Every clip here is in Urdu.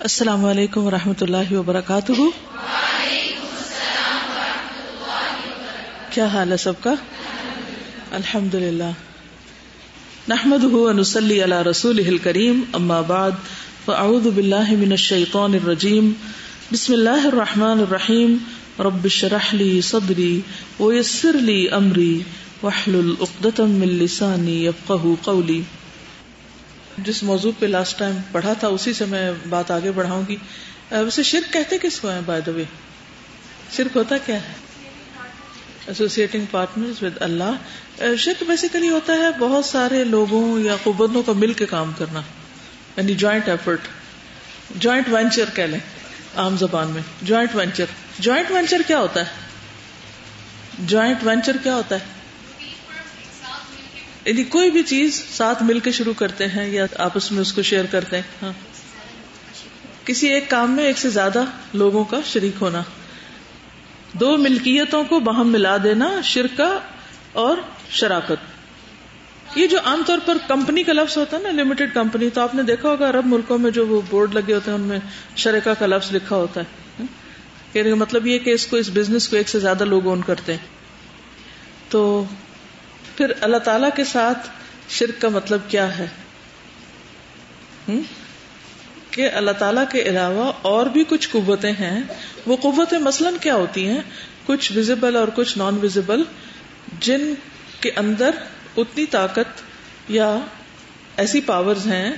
السلام علیکم و رحمۃ اللہ وبرکاتہ۔ کیا حال ہے سب کا؟ الحمد للہ نحمد نسلی اللہ رسول کریم اما بعد، فاعوذ باللہ من الشیطان الرجیم۔ بسم اللہ الرحمن الرحیم۔ رب شرح لی صدری ویسر لی امری۔ وحلل اقدتم من لسانی یفقہ قولی۔ جس موضوع پہ لاسٹ ٹائم پڑھا تھا، اسی سے میں بات آگے بڑھاؤں گی۔ ویسے شرک کہتے کس کو ہیں بائی دا وے شرک ہوتا کیا ہے؟ ایسوسیٹنگ پارٹنر ود اللہ شرک بیسیکلی ہوتا ہے بہت سارے لوگوں یا قبتوں کا مل کے کام کرنا یعنی جوائنٹ ایفرٹ جوائنٹ وینچر کہہ لیں عام زبان میں۔ جوائنٹ وینچر جوائنٹ وینچر کیا ہوتا ہے؟ جوائنٹ وینچر کیا ہوتا ہے؟ یعنی کوئی بھی چیز ساتھ مل کے شروع کرتے ہیں یا آپس میں اس کو شیئر کرتے ہیں ہاں۔ کسی ایک کام میں ایک سے زیادہ لوگوں کا شریک ہونا۔ دو ملکیتوں کو بہم ملا دینا، شرکا اور شراکت۔ یہ جو عام طور پر کمپنی کا لفظ ہوتا ہے نا لمیٹڈ کمپنی تو آپ نے دیکھا ہوگا عرب ملکوں میں جو وہ بورڈ لگے ہوتے ہیں، ان میں شرکا کا لفظ لکھا ہوتا ہے۔ کہنے کا مطلب یہ کہ اس کو، اس بزنس کو ایک سے زیادہ لوگ اون کرتے ہیں۔ تو پھر اللہ تعالی کے ساتھ شرک کا مطلب کیا ہے؟ کہ اللہ تعالی کے علاوہ اور بھی کچھ قوتیں ہیں، وہ قوتیں مثلاً کیا ہوتی ہیں؟ کچھ ویزیبل اور کچھ نان ویزیبل جن کے اندر اتنی طاقت یا ایسی پاورز ہیں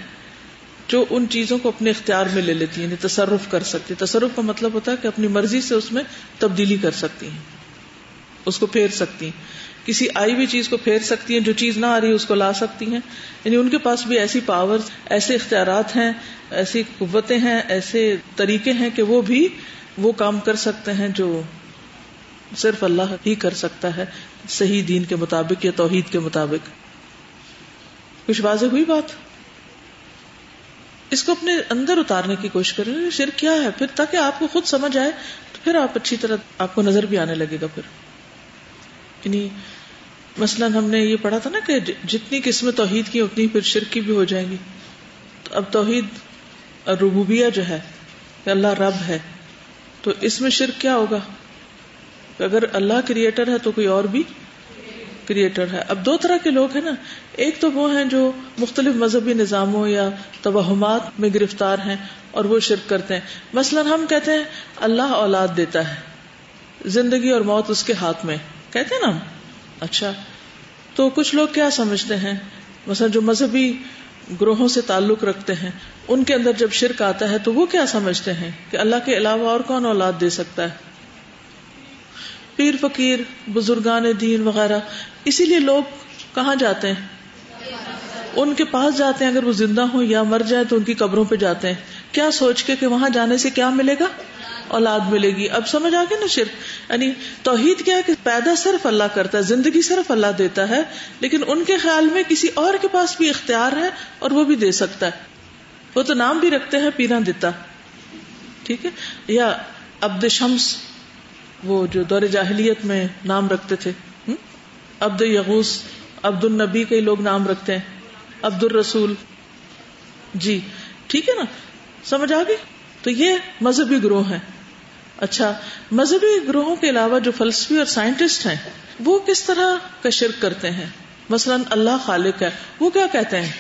جو ان چیزوں کو اپنے اختیار میں لے لیتی ہیں یعنی تصرف کر سکتی تصرف کا مطلب ہوتا ہے کہ اپنی مرضی سے اس میں تبدیلی کر سکتی ہیں۔ اس کو پھیر سکتی ہیں۔ کسی آئی ہوئی چیز کو پھیر سکتی ہیں جو چیز نہ آ رہی اس کو لا سکتی ہیں۔ یعنی ان کے پاس بھی ایسی پاور ایسے اختیارات ہیں، ایسی قوتیں ہیں، ایسے طریقے ہیں کہ وہ بھی وہ کام کر سکتے ہیں جو صرف اللہ ہی کر سکتا ہے۔ صحیح دین کے مطابق یا توحید کے مطابق۔ کچھ واضح ہوئی بات؟ اس کو اپنے اندر اتارنے کی کوشش کریں۔ شرک کیا ہے؟ پھر تاکہ آپ کو خود سمجھ آئے، تو پھر آپ اچھی طرح آپ کو نظر بھی آنے لگے گا۔ پھر یعنی مثلاً ہم نے یہ پڑھا تھا نا کہ جتنی قسمیں توحید کی اتنی پھر شرکی بھی ہو جائیں گی۔ تو اب توحید ربوبیہ جو ہے، کہ اللہ رب ہے، تو اس میں شرک کیا ہوگا؟ کہ اگر اللہ کریٹر ہے تو کوئی اور بھی کریٹر ہے۔ اب دو طرح کے لوگ ہیں نا۔ ایک تو وہ ہیں جو مختلف مذہبی نظاموں یا توہمات میں گرفتار ہیں اور وہ شرک کرتے ہیں۔ مثلاً ہم کہتے ہیں، اللہ اولاد دیتا ہے زندگی اور موت اس کے ہاتھ میں۔ کہتے نا اچھا تو کچھ لوگ کیا سمجھتے ہیں؟ مثلا جو مذہبی گروہوں سے تعلق رکھتے ہیں، ان کے اندر جب شرک آتا ہے تو وہ کیا سمجھتے ہیں؟ کہ اللہ کے علاوہ اور کون اولاد دے سکتا ہے؟ پیر، فقیر، بزرگان دین وغیرہ۔ اسی لیے لوگ کہاں جاتے ہیں؟ ان کے پاس جاتے ہیں۔ اگر وہ زندہ ہوں یا مر جائیں تو ان کی قبروں پہ جاتے ہیں۔ کیا سوچ کے کہ وہاں جانے سے کیا ملے گا؟ اولاد ملے گی۔ اب سمجھ آ گیا نا شرک؟ یعنی توحید کیا ہے کہ پیدا صرف اللہ کرتا ہے، زندگی صرف اللہ دیتا ہے، لیکن ان کے خیال میں کسی اور کے پاس بھی اختیار ہے اور وہ بھی دے سکتا ہے۔ وہ تو نام بھی رکھتے ہیں، پیرا دیتا ٹھیک ہے؟ یا عبد شمس، وہ جو دور جاہلیت میں نام رکھتے تھے۔ عبد یغوس عبد النبی کے لوگ نام رکھتے ہیں۔ عبد الرسول۔ جی ٹھیک ہے نا؟ سمجھ آ گئی تو یہ مذہبی گروہ ہیں۔ اچھا مذہبی گروہوں کے علاوہ جو فلسفی اور سائنٹسٹ ہیں، وہ کس طرح کا شرک کرتے ہیں؟ مثلاً اللہ خالق ہے، وہ کیا کہتے ہیں؟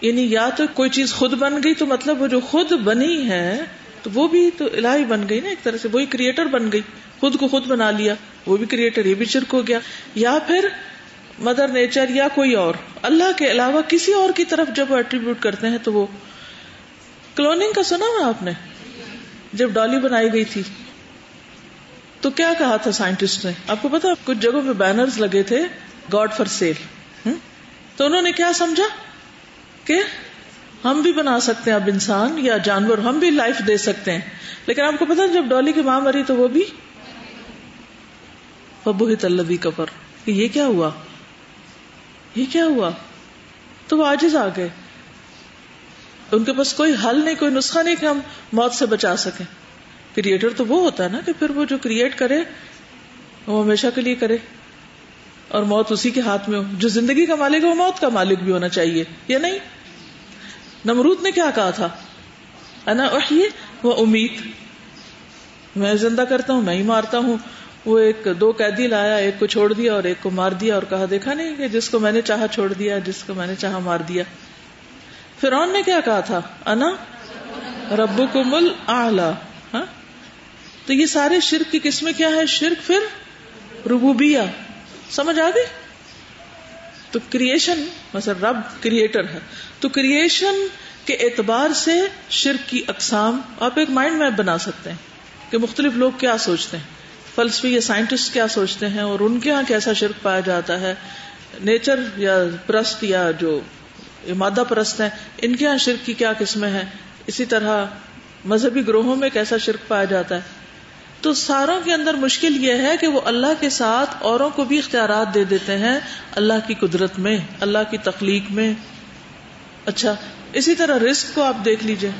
یعنی یا تو کوئی چیز خود بن گئی تو مطلب وہ جو خود بنی ہے، تو وہ بھی تو الہی بن گئی نا ایک طرح سے، وہی کریٹر بن گئی، خود کو خود بنا لیا، وہ بھی کریٹر، یہ بھی شرک ہو گیا۔ یا پھر مدر نیچر یا کوئی اور، اللہ کے علاوہ کسی اور کی طرف جب ایٹریبیوٹ کرتے ہیں تو وہ۔ کلوننگ کا سنا نا آپ نے؟ جب ڈالی بنائی گئی تھی، تو کیا کہا تھا سائنٹسٹ نے؟ آپ کو پتا، کچھ جگہوں پہ بینرز لگے تھے گاڈ فار سیل تو انہوں نے کیا سمجھا؟ کہ ہم بھی بنا سکتے ہیں، اب انسان یا جانور ہم بھی لائف دے سکتے ہیں۔ لیکن آپ کو پتا، جب ڈالی کی ماں مری تو وہ بھی ببو تلبی کپر یہ کیا ہوا؟ یہ کیا ہوا؟ تو وہ آج آ گئے۔ ان کے پاس کوئی حل نہیں، کوئی نسخہ نہیں کہ ہم موت سے بچا سکیں۔ کریٹر تو وہ ہوتا ہے نا کہ پھر وہ جو کریٹ کرے، وہ ہمیشہ کے لیے کرے۔ اور موت اسی کے ہاتھ میں ہو۔ جو زندگی کا مالک ہے، وہ موت کا مالک بھی ہونا چاہیے، یا نہیں؟ نمرود نے کیا کہا تھا؟ انا احیی وہ امید میں زندہ کرتا ہوں میں ہی مارتا ہوں۔ وہ ایک دو قیدی لایا، ایک کو چھوڑ دیا اور ایک کو مار دیا اور کہا، دیکھا نہیں کہ جس کو میں نے چاہا چھوڑ دیا، جس کو میں نے چاہا مار دیا۔ فرعون نے کیا کہا تھا؟ انا رب کو مل ہاں؟ تو یہ سارے شرک کی قسمیں کیا ہے شرک پھر ربوبیا سمجھ آ گئی؟ تو کریشن مثلا رب کریٹر ہے۔ تو کریشن کے اعتبار سے شرک کی اقسام آپ ایک مائنڈ میپ بنا سکتے ہیں کہ مختلف لوگ کیا سوچتے ہیں۔ فلسفی یا سائنٹسٹ کیا سوچتے ہیں اور ان کے یہاں کیسا شرک پایا جاتا ہے؟ نیچر یا پرست یا جو مادہ پرست ہیں۔ ان کے یہاں شرک کی کیا قسمیں ہیں؟ اسی طرح مذہبی گروہوں میں کیسا شرک پایا جاتا ہے۔ تو ساروں کے اندر مشکل یہ ہے کہ وہ اللہ کے ساتھ اوروں کو بھی اختیارات دے دیتے ہیں اللہ کی قدرت میں، اللہ کی تخلیق میں۔ اچھا اسی طرح رسک کو آپ دیکھ لیجیے۔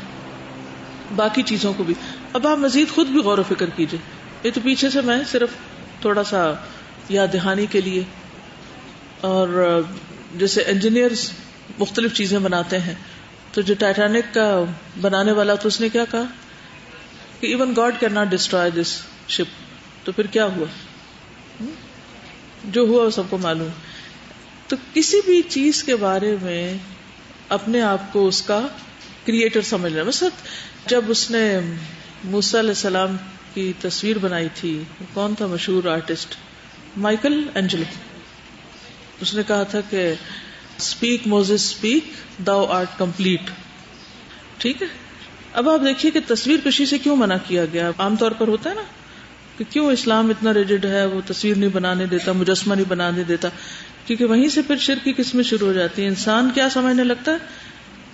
باقی چیزوں کو بھی۔ اب آپ مزید خود بھی غور و فکر کیجیے۔ یہ تو پیچھے سے میں صرف تھوڑا سا یاد دہانی کے لیے۔ اور جیسے انجینئرز مختلف چیزیں بناتے ہیں۔ تو جو ٹائٹینک کا بنانے والا تو اس نے کیا کہا کہ even God can not destroy this ship تو پھر کیا ہوا؟ جو ہوا وہ سب کو معلوم۔ تو کسی بھی چیز کے بارے میں اپنے آپ کو اس کا کریٹر سمجھ لیں مثلا جب اس نے موسا علیہ السلام کی تصویر بنائی تھی، کون تھا مشہور آرٹسٹ مائیکل اینجلو۔ اس نے کہا تھا کہ اسپیک موز اسپیک داؤ آرٹ کمپلیٹ ٹھیک ہے؟ اب آپ دیکھیے کہ تصویر کشی سے کیوں منع کیا گیا؟ عام طور پر ہوتا ہے نا کہ کیوں اسلام اتنا ریجڈ ہے، وہ تصویر نہیں بنانے دیتا، مجسمہ نہیں بنانے دیتا؟ کیونکہ وہیں سے پھر شر کی قسمیں شروع ہو جاتی ہیں۔ انسان کیا سمجھنے لگتا ہے؟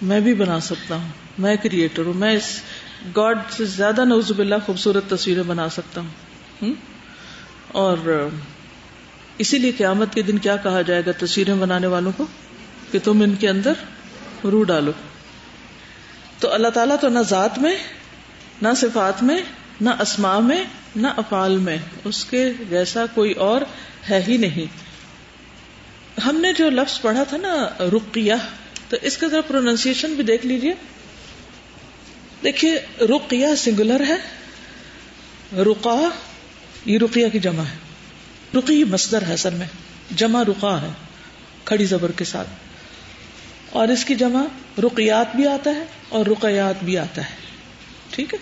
میں بھی بنا سکتا ہوں، میں کریٹر ہوں، میں اس گاڈ سے زیادہ نوزب اللہ خوبصورت تصویریں بنا سکتا ہوں۔ اور اسی لیے قیامت کے دن کیا کہا جائے گا تصویریں بنانے والوں کو؟ کہ تم ان کے اندر روح ڈالو۔ تو اللہ تعالیٰ تو نہ ذات میں، نہ صفات میں، نہ اسما میں، نہ افعال میں، اس کے جیسا کوئی اور ہے ہی نہیں۔ ہم نے جو لفظ پڑھا تھا نا، رقیہ، تو اس کا ذرا پروننسیشن بھی دیکھ لیجیے دیکھیے، رقیہ سنگولر ہے، رقا، یہ رقیہ کی جمع ہے۔ رقی مصدر ہے اصل میں، جمع رقا ہے، کھڑی زبر کے ساتھ۔ اور اس کی جمع رقیات بھی آتا ہے اور رقیات بھی آتا ہے۔ ٹھیک ہے؟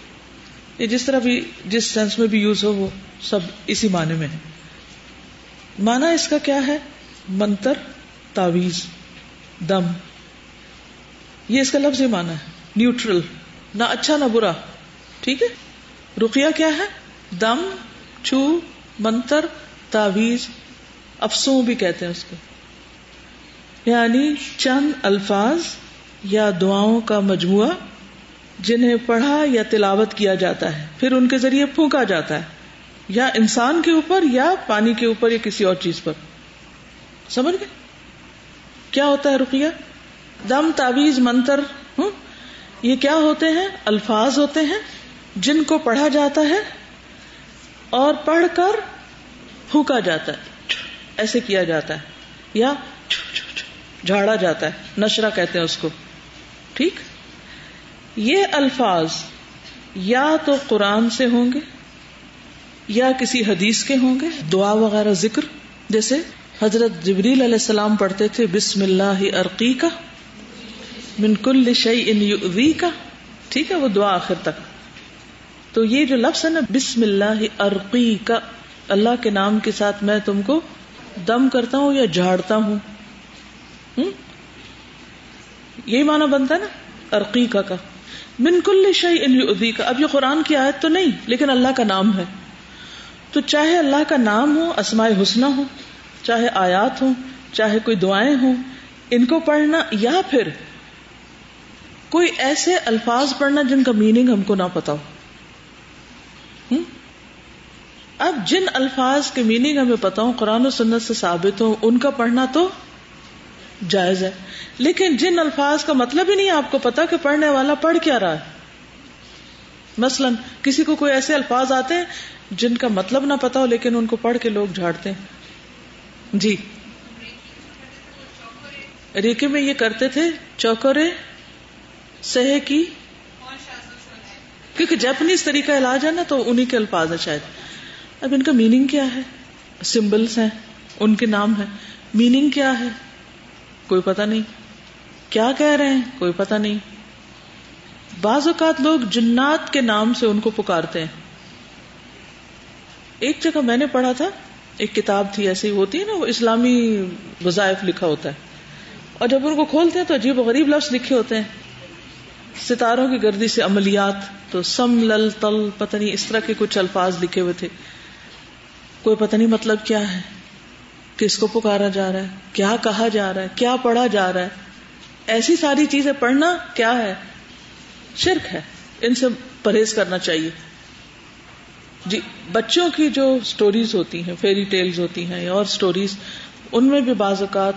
یہ جس طرح بھی جس سینس میں بھی یوز ہو وہ سب اسی معنی میں ہے۔ مانا اس کا کیا ہے؟ منتر تعویز دم۔ یہ اس کا لفظ ہی مانا ہے۔ نیوٹرل نہ اچھا نہ برا۔ ٹھیک ہے؟ رقیہ کیا ہے؟ دم چھو منتر تعویز افسوں بھی کہتے ہیں اس کو۔ یعنی چند الفاظ یا دعاؤں کا مجموعہ جنہیں پڑھا یا تلاوت کیا جاتا ہے، پھر ان کے ذریعے پھونکا جاتا ہے، یا انسان کے اوپر یا پانی کے اوپر یا کسی اور چیز پر۔ سمجھ گئے؟ کیا ہوتا ہے رقیہ؟ دم تعویز منتر، ہوں؟ یہ کیا ہوتے ہیں؟ الفاظ ہوتے ہیں جن کو پڑھا جاتا ہے اور پڑھ کر پھونکا جاتا ہے، ایسے کیا جاتا ہے، یا جھاڑا جاتا ہے نشرا کہتے ہیں اس کو۔ ٹھیک؟ یہ الفاظ یا تو قرآن سے ہوں گے، یا کسی حدیث کے ہوں گے۔ دعا وغیرہ ذکر، جیسے حضرت جبریل علیہ السلام پڑھتے تھے، بسم اللہ عرقی کا من کل شعی ان کا ٹھیک ہے، وہ دعا آخر تک۔ تو یہ جو لفظ ہے نا، بسم اللہ عرقی کا اللہ کے نام کے ساتھ میں تم کو دم کرتا ہوں یا جھاڑتا ہوں۔ یہی مانا بنتا ہے نا؟ عرقیقہ کا۔ من کل شعی ان کا اب یہ قرآن کی آیت تو نہیں، لیکن اللہ کا نام ہے۔ تو چاہے اللہ کا نام ہو، اسماء حسنہ ہو چاہے آیات ہوں، چاہے کوئی دعائیں ہوں، ان کو پڑھنا یا پھر کوئی ایسے الفاظ پڑھنا جن کا میننگ ہم کو نہ پتا ہو۔ اب جن الفاظ کے میننگ ہمیں پتا ہو قرآن و سنت سے ثابت ہو ان کا پڑھنا تو جائز ہے۔ لیکن جن الفاظ کا مطلب ہی نہیں آپ کو پتا کہ پڑھنے والا پڑھ کیا رہا ہے۔ مثلا کسی کو کوئی ایسے الفاظ آتے ہیں جن کا مطلب نہ پتا ہو لیکن ان کو پڑھ کے لوگ جھاڑتے ہیں۔ جی۔ ریکے میں یہ کرتے تھے، چوکرے، سہے کی۔ کیونکہ جیپنیز طریقہ علاج ہے نا تو انہیں کے الفاظ ہے شاید۔ اب ان کا میننگ کیا ہے؟ سمبلس ہیں، ان کے نام ہے میننگ کیا ہے؟ کوئی پتہ نہیں۔ کیا کہہ رہے ہیں؟ کوئی پتہ نہیں۔ بعض اوقات لوگ جنات کے نام سے ان کو پکارتے ہیں۔ ایک جگہ میں نے پڑھا تھا، ایک کتاب تھی ایسی ہوتی ہے نا، وہ اسلامی وظائف لکھا ہوتا ہے۔ اور جب ان کو کھولتے ہیں تو عجیب و غریب لفظ لکھے ہوتے ہیں۔ ستاروں کی گردی سے عملیات، تو سم، لل، تل، پتہ نہیں، اس طرح کے کچھ الفاظ لکھے ہوئے تھے۔ کوئی پتہ نہیں مطلب کیا ہے۔ کس کو پکارا جا رہا ہے؟ کیا کہا جا رہا ہے؟ کیا پڑھا جا رہا ہے؟ ایسی ساری چیزیں پڑھنا کیا ہے؟ شرک ہے۔ ان سے پرہیز کرنا چاہیے۔ جی بچوں کی جو سٹوریز ہوتی ہیں فیری ٹیلز ہوتی ہیں اور سٹوریز ان میں بھی بعض اوقات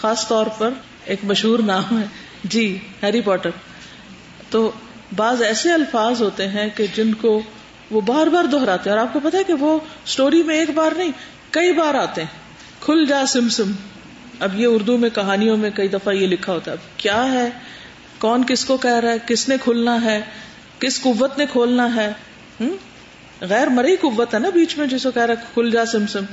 خاص طور پر ایک مشہور نام ہے۔ جی ہیری پوٹر۔ تو بعض ایسے الفاظ ہوتے ہیں کہ جن کو وہ بار بار دہراتے ہیں۔ اور آپ کو پتا ہے کہ وہ اسٹوری میں ایک بار نہیں، کئی بار آتے ہیں۔ کھل جا سم سم۔ اب یہ اردو میں کہانیوں میں کئی دفعہ یہ لکھا ہوتا ہے۔ اب کیا ہے؟ کون کس کو کہہ رہا ہے؟ کس نے کھلنا ہے؟ کس قوت نے کھولنا ہے؟ غیر مرئی قوت ہے نا بیچ میں جس کو کہہ رہا ہے، کھل جا سم سم۔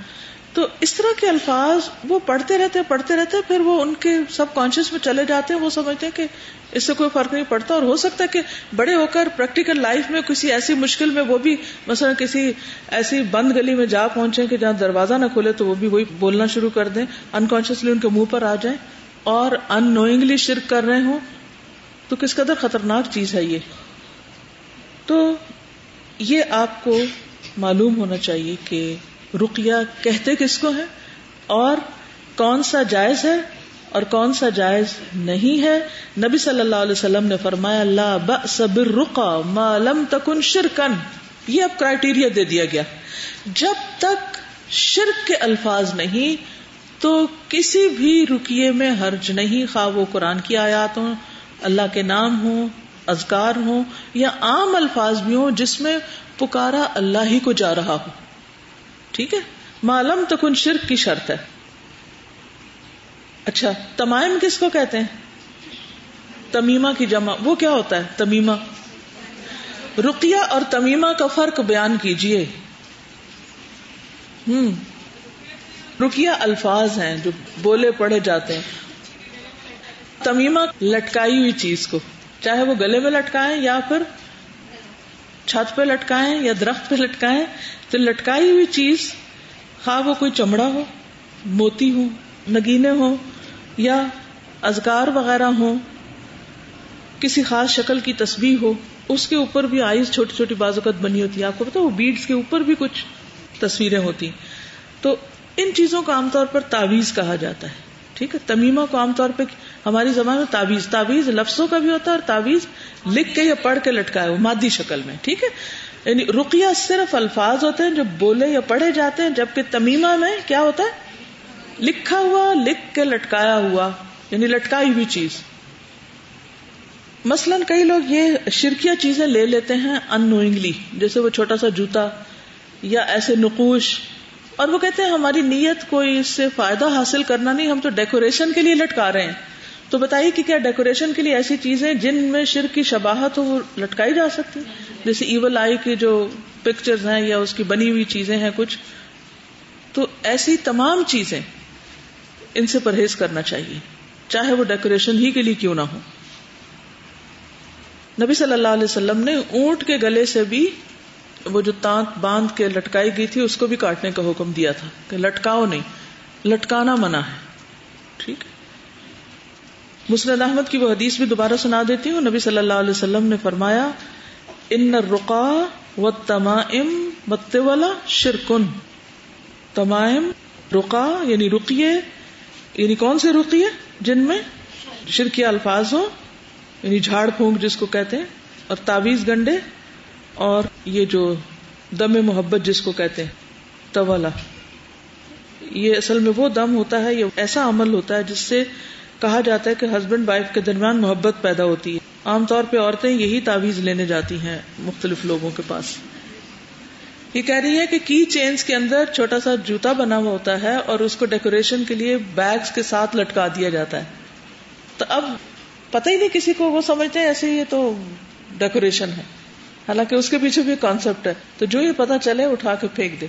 تو اس طرح کے الفاظ وہ پڑھتے رہتے پڑھتے رہتے، پھر وہ ان کے سب کانشیس میں چلے جاتے ہیں، وہ سمجھتے ہیں کہ اس سے کوئی فرق نہیں پڑتا اور ہو سکتا ہے کہ بڑے ہو کر پریکٹیکل لائف میں کسی ایسی مشکل میں وہ بھی مثلا کسی ایسی بند گلی میں جا پہنچے کہ جہاں دروازہ نہ کھولے تو وہ بھی وہی بولنا شروع کر دیں۔ انکانشیسلی ان کے منہ پر آ جائیں اور ان نوئنگلی شرک کر رہے ہوں۔ تو کس قدر خطرناک چیز ہے یہ۔ تو یہ آپ کو معلوم ہونا چاہیے کہ رقیہ کہتے کس کو ہے؟ اور کون سا جائز ہے اور کون سا جائز نہیں ہے؟ نبی صلی اللہ علیہ وسلم نے فرمایا اللہ رقا لم تکن شرکن یہ اب کرائٹیریا دے دیا گیا۔ جب تک شرک کے الفاظ نہیں، تو کسی بھی رکیے میں حرج نہیں۔ خواہ وہ قرآن کی آیات ہوں اللہ کے نام ہوں ازکار ہوں، یا عام الفاظ بھی ہوں، جس میں پکارا اللہ ہی کو جا رہا ہو۔ ٹھیک ہے؟ معلوم تکن شرک کی شرط ہے۔ اچھا تمائم کس کو کہتے ہیں؟ تمیما کی جمع، وہ کیا ہوتا ہے؟ تمیما رقیہ اور تمیما کا فرق بیان کیجیے ہوں رقیہ الفاظ ہیں جو بولے پڑھے جاتے ہیں۔ تمیما لٹکائی ہوئی چیز کو، چاہے وہ گلے میں لٹکائیں یا پھر چھت پہ لٹکائیں یا درخت پہ لٹکائیں تو لٹکائی ہوئی چیز، خواہ وہ کوئی چمڑا ہو، موتی ہو نگینے ہو یا ازگار وغیرہ ہو کسی خاص شکل کی تصویر ہو، اس کے اوپر بھی آئیز چھوٹی چھوٹی بازوقت بنی ہوتی ہے۔ آپ کو پتا وہ بیڈس کے اوپر بھی کچھ تصویریں ہوتی۔ تو ان چیزوں کو عام طور پر تعویز کہا جاتا ہے۔ ٹھیک ہے تمیمہ کو عام طور پہ ہماری زبان میں تعویز تعویز لفظوں کا بھی ہوتا ہے اور تعویز لکھ کے یا پڑھ کے لٹکائے، وہ مادی شکل میں، ٹھیک ہے؟ یعنی رقیہ صرف الفاظ ہوتے ہیں جو بولے یا پڑھے جاتے ہیں، جبکہ تمیمہ میں کیا ہوتا ہے؟ لکھا ہوا، لکھ کے لٹکایا ہوا یعنی لٹکائی ہوئی چیز۔ مثلاً کئی لوگ یہ شرکیہ چیزیں لے لیتے ہیں ان نوئنگلی جیسے وہ چھوٹا سا جوتا یا ایسے نقوش اور وہ کہتے ہیں ہماری نیت کوئی اس سے فائدہ حاصل کرنا نہیں، ہم تو ڈیکوریشن کے لیے لٹکا رہے ہیں۔ تو بتائیے کہ کیا ڈیکوریشن کے لیے ایسی چیزیں جن میں شرک کی شباہت ہو، وہ لٹکائی جا سکتی جیسے ایول آئی کی جو پکچرز ہیں یا اس کی بنی ہوئی چیزیں ہیں کچھ۔ تو ایسی تمام چیزیں ان سے پرہیز کرنا چاہیے، چاہے وہ ڈیکوریشن ہی کے لیے کیوں نہ ہو۔ نبی صلی اللہ علیہ وسلم نے اونٹ کے گلے سے بھی وہ جو تانت باندھ کے لٹکائی گئی تھی، اس کو بھی کاٹنے کا حکم دیا تھا کہ لٹکاؤ نہیں، لٹکانا منع ہے۔ ٹھیک؟ ہے احمد کی وہ حدیث بھی دوبارہ سنا دیتی ہوں۔ نبی صلی اللہ علیہ وسلم نے فرمایا، ان رقا و تمائم والا شرکن تمائم رقا یعنی رقیے یعنی کون سے رقیے جن میں شرکی الفاظ ہو یعنی جھاڑ پھونک جس کو کہتے ہیں، اور تعویز گنڈے۔ اور یہ جو دم محبت جس کو کہتے ہیں تولا یہ اصل میں وہ دم ہوتا ہے، یہ ایسا عمل ہوتا ہے جس سے کہا جاتا ہے کہ ہسبینڈ وائف کے درمیان محبت پیدا ہوتی ہے۔ عام طور پہ عورتیں یہی تعویذ لینے جاتی ہیں مختلف لوگوں کے پاس۔ یہ کہہ رہی ہے کہ کی چینز کے اندر چھوٹا سا جوتا بنا ہوا ہوتا ہے اور اس کو ڈیکوریشن کے لیے بیگز کے ساتھ لٹکا دیا جاتا ہے۔ تو اب پتہ ہی نہیں کسی کو وہ سمجھتے ہیں، ایسے یہ تو ڈیکوریشن ہے۔ حالانکہ اس کے پیچھے بھی کانسیپٹ ہے۔ تو جو یہ پتا چلے اٹھا کے پھینک دے۔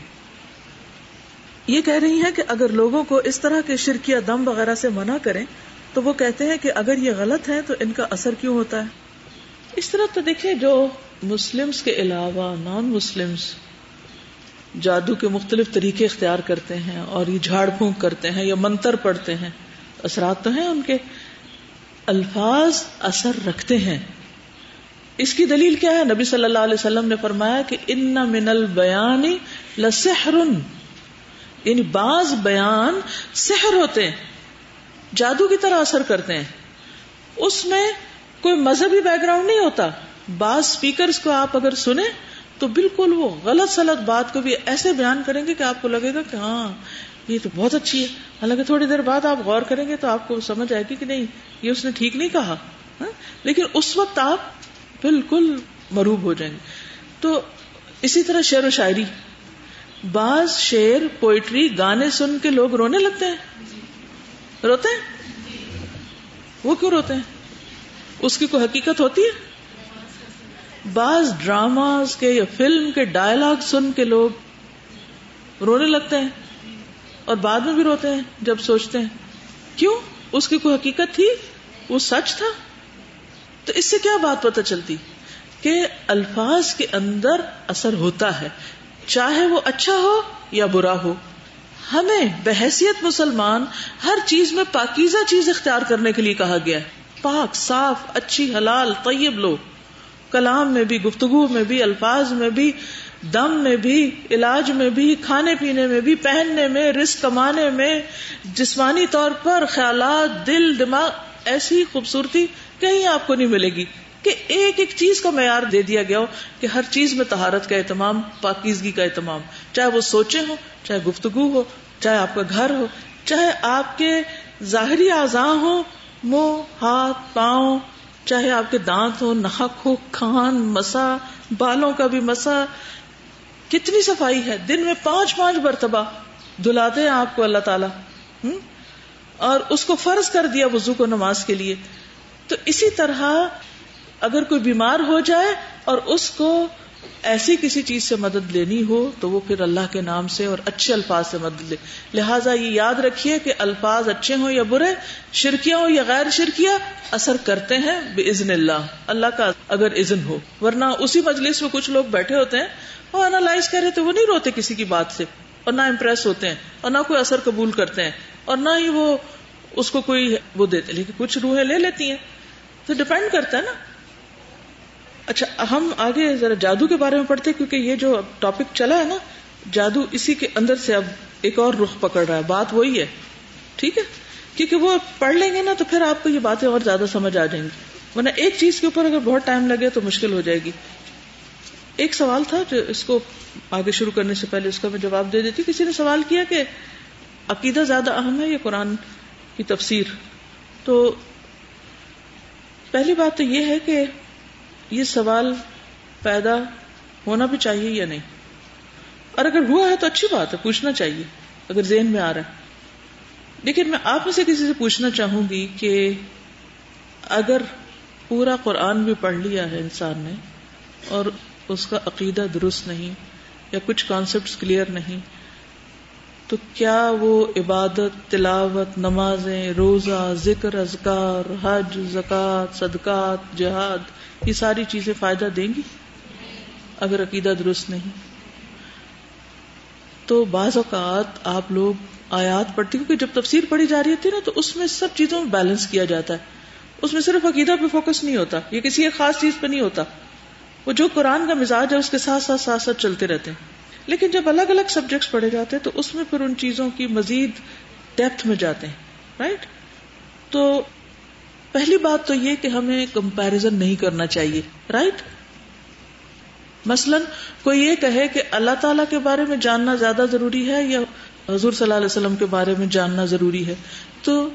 یہ کہہ رہی ہیں کہ اگر لوگوں کو اس طرح کے شرکیہ دم وغیرہ سے منع کریں، تو وہ کہتے ہیں کہ اگر یہ غلط ہے تو ان کا اثر کیوں ہوتا ہے؟ اس طرح تو دیکھیں جو مسلمس کے علاوہ نان مسلمس جادو کے مختلف طریقے اختیار کرتے ہیں اور یہ جھاڑ پھونک کرتے ہیں یا منتر پڑھتے ہیں، اثرات تو ہیں ان کے۔ الفاظ اثر رکھتے ہیں۔ اس کی دلیل کیا ہے؟ نبی صلی اللہ علیہ وسلم نے فرمایا کہ ان من البیان لسحر یعنی بعض بیان سحر ہوتے ہیں، جادو کی طرح اثر کرتے ہیں۔ اس میں کوئی مذہبی بیک گراؤنڈ نہیں ہوتا۔ بعض اسپیکرس کو آپ اگر سنیں تو بالکل وہ غلط سلط بات کو بھی ایسے بیان کریں گے کہ آپ کو لگے گا کہ ہاں یہ تو بہت اچھی ہے۔ حالانکہ تھوڑی دیر بعد آپ غور کریں گے تو آپ کو سمجھ آئے گی کہ نہیں، یہ اس نے ٹھیک نہیں کہا۔ ہاں؟ لیکن اس وقت آپ بالکل مروب ہو جائیں گے۔ تو اسی طرح شعر و شاعری۔ بعض شعر پوئٹری گانے سن کے لوگ رونے لگتے ہیں۔ روتے ہیں؟ وہ کیوں روتے ہیں؟ اس کی کوئی حقیقت ہوتی ہے؟ بعض ڈراماز کے یا فلم کے ڈائلگ سن کے لوگ رونے لگتے ہیں اور بعد میں بھی روتے ہیں جب سوچتے ہیں۔ کیوں؟ اس کی کوئی حقیقت تھی؟ وہ سچ تھا؟ تو اس سے کیا بات پتہ چلتی کہ الفاظ کے اندر اثر ہوتا ہے چاہے وہ اچھا ہو یا برا ہو۔ ہمیں بحثیت مسلمان ہر چیز میں پاکیزہ چیز اختیار کرنے کے لیے کہا گیا ہے۔ پاک، صاف، اچھی، حلال، طیب لو کلام میں بھی، گفتگو میں بھی، الفاظ میں بھی، دم میں بھی، علاج میں بھی، کھانے پینے میں بھی، پہننے میں رسک کمانے میں، جسمانی طور پر خیالات، دل، دماغ ایسی خوبصورتی کہیں آپ کو نہیں ملے گی کہ ایک ایک چیز کا معیار دے دیا گیا ہو کہ ہر چیز میں تہارت کا اہتمام، پاکیزگی کا اہتمام، چاہے وہ سوچے ہو چاہے گفتگو ہو، چاہے آپ کا گھر ہو، چاہے آپ کے ظاہری اعضاء ہو منہ، ہاتھ، پاؤں، چاہے آپ کے دانت ہو نحق ہو، کھان، مسا، بالوں کا بھی مسا، کتنی صفائی ہے، دن میں پانچ پانچ مرتبہ دلاتے ہیں آپ کو اللہ تعالی اور اس کو فرض کر دیا وضو کو نماز کے لیے۔ تو اسی طرح اگر کوئی بیمار ہو جائے اور اس کو ایسی کسی چیز سے مدد لینی ہو تو وہ پھر اللہ کے نام سے اور اچھے الفاظ سے مدد لے۔ لہٰذا یہ یاد رکھیے کہ الفاظ اچھے ہوں یا برے، شرکیاں ہو یا غیر شرکیاں، اثر کرتے ہیں بے عزن اللہ۔ اللہ کا اگر عزن ہو۔ ورنہ اسی مجلس میں کچھ لوگ بیٹھے ہوتے ہیں، وہ انالائز کر رہے تھے وہ نہیں روتے کسی کی بات سے۔ اور نہ امپریس ہوتے ہیں اور نہ کوئی اثر قبول کرتے ہیں اور نہ ہی وہ اس کو کوئی وہ دیتے، لیکن کچھ روحیں لے لیتی ہیں۔ تو ڈپینڈ کرتا ہے نا۔ اچھا ہم آگے ذرا جادو کے بارے میں پڑھتے کیونکہ یہ جو ٹاپک چلا ہے نا، جادو اسی کے اندر سے اب ایک اور رخ پکڑ رہا ہے۔ بات وہی ہے۔ ٹھیک ہے؟ کیونکہ وہ پڑھ لیں گے نا، تو پھر آپ کو یہ باتیں اور زیادہ سمجھ آ جائیں گی۔ ورنہ ایک چیز کے اوپر اگر بہت ٹائم لگے تو مشکل ہو جائے گی۔ ایک سوال تھا جو اس کو آگے شروع کرنے سے پہلے اس کا میں جواب دے دیتی، کسی نے سوال کیا کہ عقیدہ زیادہ اہم ہے یا قرآن کی تفسیر؟ تو پہلی بات تو یہ ہے کہ یہ سوال پیدا ہونا بھی چاہیے یا نہیں؟ اور اگر ہوا ہے تو اچھی بات ہے، پوچھنا چاہیے، اگر ذہن میں آ رہا ہے۔ لیکن میں آپ میں سے کسی سے پوچھنا چاہوں گی کہ اگر پورا قرآن بھی پڑھ لیا ہے انسان نے اور اس کا عقیدہ درست نہیں یا کچھ کانسیپٹ کلیئر نہیں، تو کیا وہ عبادت، تلاوت، نمازیں، روزہ، ذکر ازکار حج زکات صدقات، جہاد، یہ ساری چیزیں فائدہ دیں گی؟ اگر عقیدہ درست نہیں۔ تو بعض اوقات آپ لوگ آیات پڑھتی کیونکہ جب تفسیر پڑھی جا رہی تھی نا، تو اس میں سب چیزوں میں بیلنس کیا جاتا ہے۔ اس میں صرف عقیدہ پہ فوکس نہیں ہوتا، یہ کسی ایک خاص چیز پہ نہیں ہوتا۔ وہ جو قرآن کا مزاج ہے، اس کے ساتھ ساتھ ساتھ ساتھ چلتے رہتے ہیں۔ لیکن جب الگ الگ سبجیکٹس پڑھے جاتے ہیں، تو اس میں پھر ان چیزوں کی مزید ڈیپتھ میں جاتے ہیں رائٹ تو پہلی بات تو یہ کہ ہمیں کمپیرزن نہیں کرنا چاہیے رائٹ مثلا کوئی یہ کہے کہ اللہ تعالی کے بارے میں جاننا زیادہ ضروری ہے یا حضور صلی اللہ علیہ وسلم کے بارے میں جاننا ضروری ہے؟ تو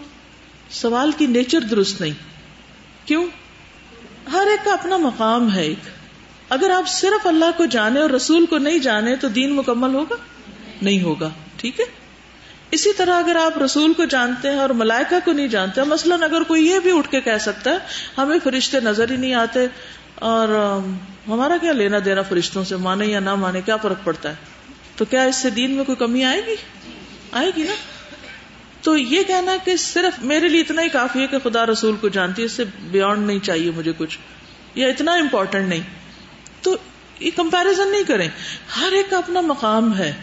سوال کی نیچر درست نہیں۔ کیوں؟ ہر ایک کا اپنا مقام ہے ایک۔ اگر آپ صرف اللہ کو جانے اور رسول کو نہیں جانے تو دین مکمل ہوگا؟ نہیں ہوگا، ٹھیک ہے؟ اسی طرح اگر آپ رسول کو جانتے ہیں اور ملائکہ کو نہیں جانتے، مثلاً اگر کوئی یہ بھی اٹھ کے کہہ سکتا ہے، ہمیں فرشتے نظر ہی نہیں آتے اور ہمارا کیا لینا دینا فرشتوں سے؟ مانے یا نہ مانے، کیا فرق پڑتا ہے؟ تو کیا اس سے دین میں کوئی کمی آئے گی؟ آئے گی نا؟ تو یہ کہنا کہ صرف میرے لیے اتنا ہی کافی ہے کہ خدا رسول کو جانتی ہے، اس سے بیونڈ نہیں چاہیے مجھے کچھ، یا اتنا امپورٹنٹ نہیں۔ تو یہ کمپیرزن نہیں کریں۔ ہر ایک کا اپنا مقام ہے۔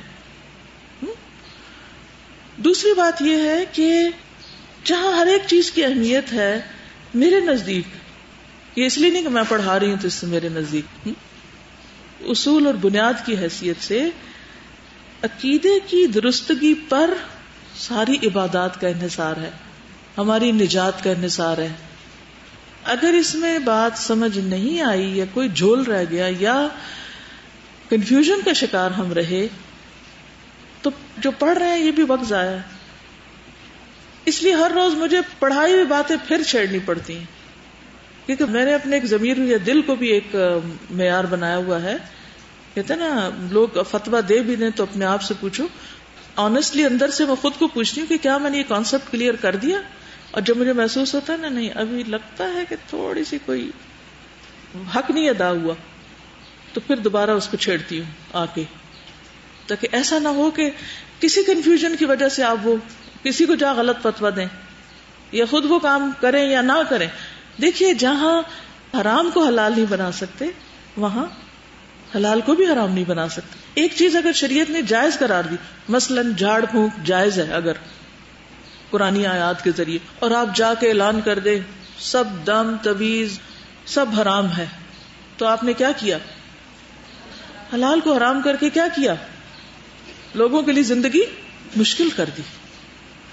دوسری بات یہ ہے کہ جہاں ہر ایک چیز کی اہمیت ہے، میرے نزدیک، یہ اس لیے نہیں کہ میں پڑھا رہی ہوں تو اس سے میرے نزدیک۔ اصول اور بنیاد کی حیثیت سے عقیدے کی درستگی پر ساری عبادات کا انحصار ہے۔ ہماری نجات کا انحصار ہے۔ اگر اس میں بات سمجھ نہیں آئی یا کوئی جھول رہ گیا یا کنفیوژن کا شکار ہم رہے، تو جو پڑھ رہے ہیں یہ بھی وقت ضائع ہے۔ اس لیے ہر روز مجھے پڑھائی ہوئی باتیں پھر چھیڑنی پڑتی ہیں۔ کیونکہ میں نے اپنے ایک ضمیر یا دل کو بھی ایک معیار بنایا ہوا ہے۔ کہتے نا، لوگ فتوا دے بھی دیں تو اپنے آپ سے پوچھو۔ آنےسٹلی اندر سے میں خود کو پوچھتی ہوں کہ کیا میں نے یہ کانسیپٹ کلیئر کر دیا؟ اور جب مجھے محسوس ہوتا ہے نا، نہیں، ابھی لگتا ہے کہ تھوڑی سی کوئی حق نہیں ادا ہوا، تو پھر دوبارہ اس کو چھیڑتی ہوں آ کے تاکہ ایسا نہ ہو کہ کسی کنفیوژن کی وجہ سے آپ وہ کسی کو جا غلط فتوا دیں، یا خود وہ کام کریں یا نہ کریں۔ دیکھیے، جہاں حرام کو حلال نہیں بنا سکتے، وہاں حلال کو بھی حرام نہیں بنا سکتے۔ ایک چیز اگر شریعت نے جائز قرار دی، مثلا جھاڑ پھونک جائز ہے، اگر قرآن آیات کے ذریعے۔ اور آپ جا کے اعلان کر دیں، سب دم تویز سب حرام ہے۔ تو آپ نے کیا کیا؟ حلال کو حرام کر کے کیا کیا؟ لوگوں کے لیے زندگی مشکل کر دی۔